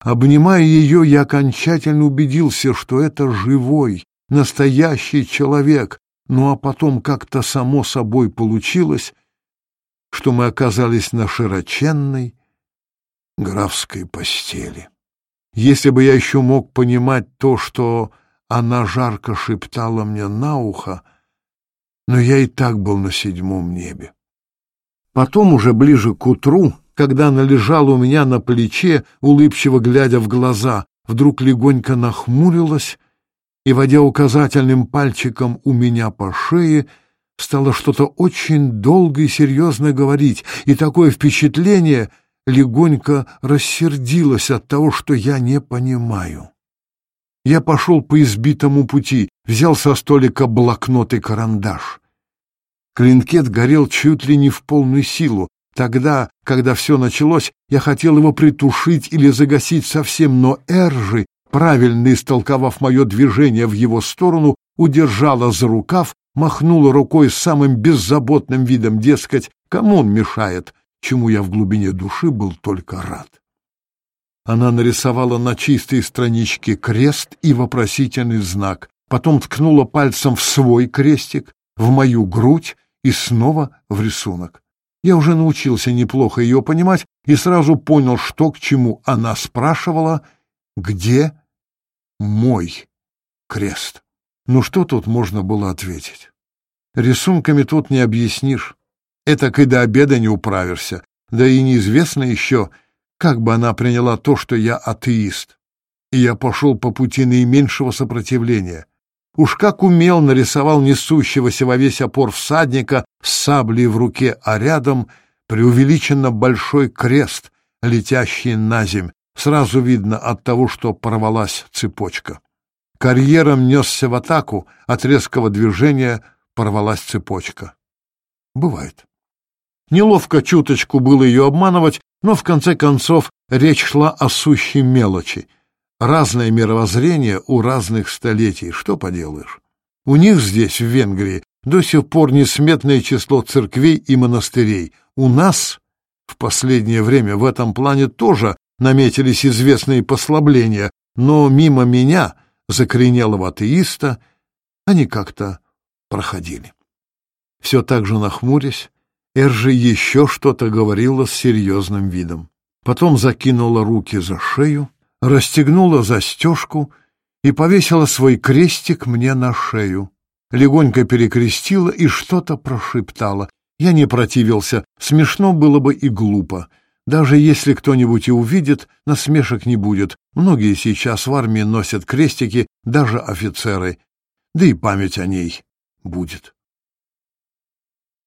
Обнимая ее, я окончательно убедился, что это живой, настоящий человек, ну а потом как-то само собой получилось, что мы оказались на широченной графской постели. Если бы я еще мог понимать то, что она жарко шептала мне на ухо, но я и так был на седьмом небе. Потом, уже ближе к утру, когда она лежала у меня на плече, улыбчиво глядя в глаза, вдруг легонько нахмурилась и, водя указательным пальчиком у меня по шее, стала что-то очень долго и серьезно говорить, и такое впечатление — легонько рассердилась от того, что я не понимаю. Я пошел по избитому пути, взял со столика блокнот и карандаш. Клинкет горел чуть ли не в полную силу. Тогда, когда все началось, я хотел его притушить или загасить совсем, но Эржи, правильно истолковав мое движение в его сторону, удержала за рукав, махнула рукой с самым беззаботным видом, дескать, кому он мешает, чему я в глубине души был только рад. Она нарисовала на чистой страничке крест и вопросительный знак, потом ткнула пальцем в свой крестик, в мою грудь и снова в рисунок. Я уже научился неплохо ее понимать и сразу понял, что к чему она спрашивала, где мой крест. Ну что тут можно было ответить? Рисунками тут не объяснишь. Этак и до обеда не управишься. Да и неизвестно еще, как бы она приняла то, что я атеист. И я пошел по пути наименьшего сопротивления. Уж как умел нарисовал несущегося во весь опор всадника с саблей в руке, а рядом преувеличенно большой крест, летящий на земь. Сразу видно от того, что порвалась цепочка. Карьером несся в атаку, от резкого движения порвалась цепочка. Бывает. Неловко чуточку было ее обманывать, но в конце концов речь шла о сущей мелочи. Разное мировоззрение у разных столетий, что поделаешь. У них здесь, в Венгрии, до сих пор несметное число церквей и монастырей. У нас в последнее время в этом плане тоже наметились известные послабления, но мимо меня, закоренелого атеиста, они как-то проходили. Все так же нахмурясь, Эржи еще что-то говорила с серьезным видом. Потом закинула руки за шею, расстегнула застежку и повесила свой крестик мне на шею. Легонько перекрестила и что-то прошептала. Я не противился, смешно было бы и глупо. Даже если кто-нибудь и увидит, насмешек не будет. Многие сейчас в армии носят крестики, даже офицеры. Да и память о ней будет.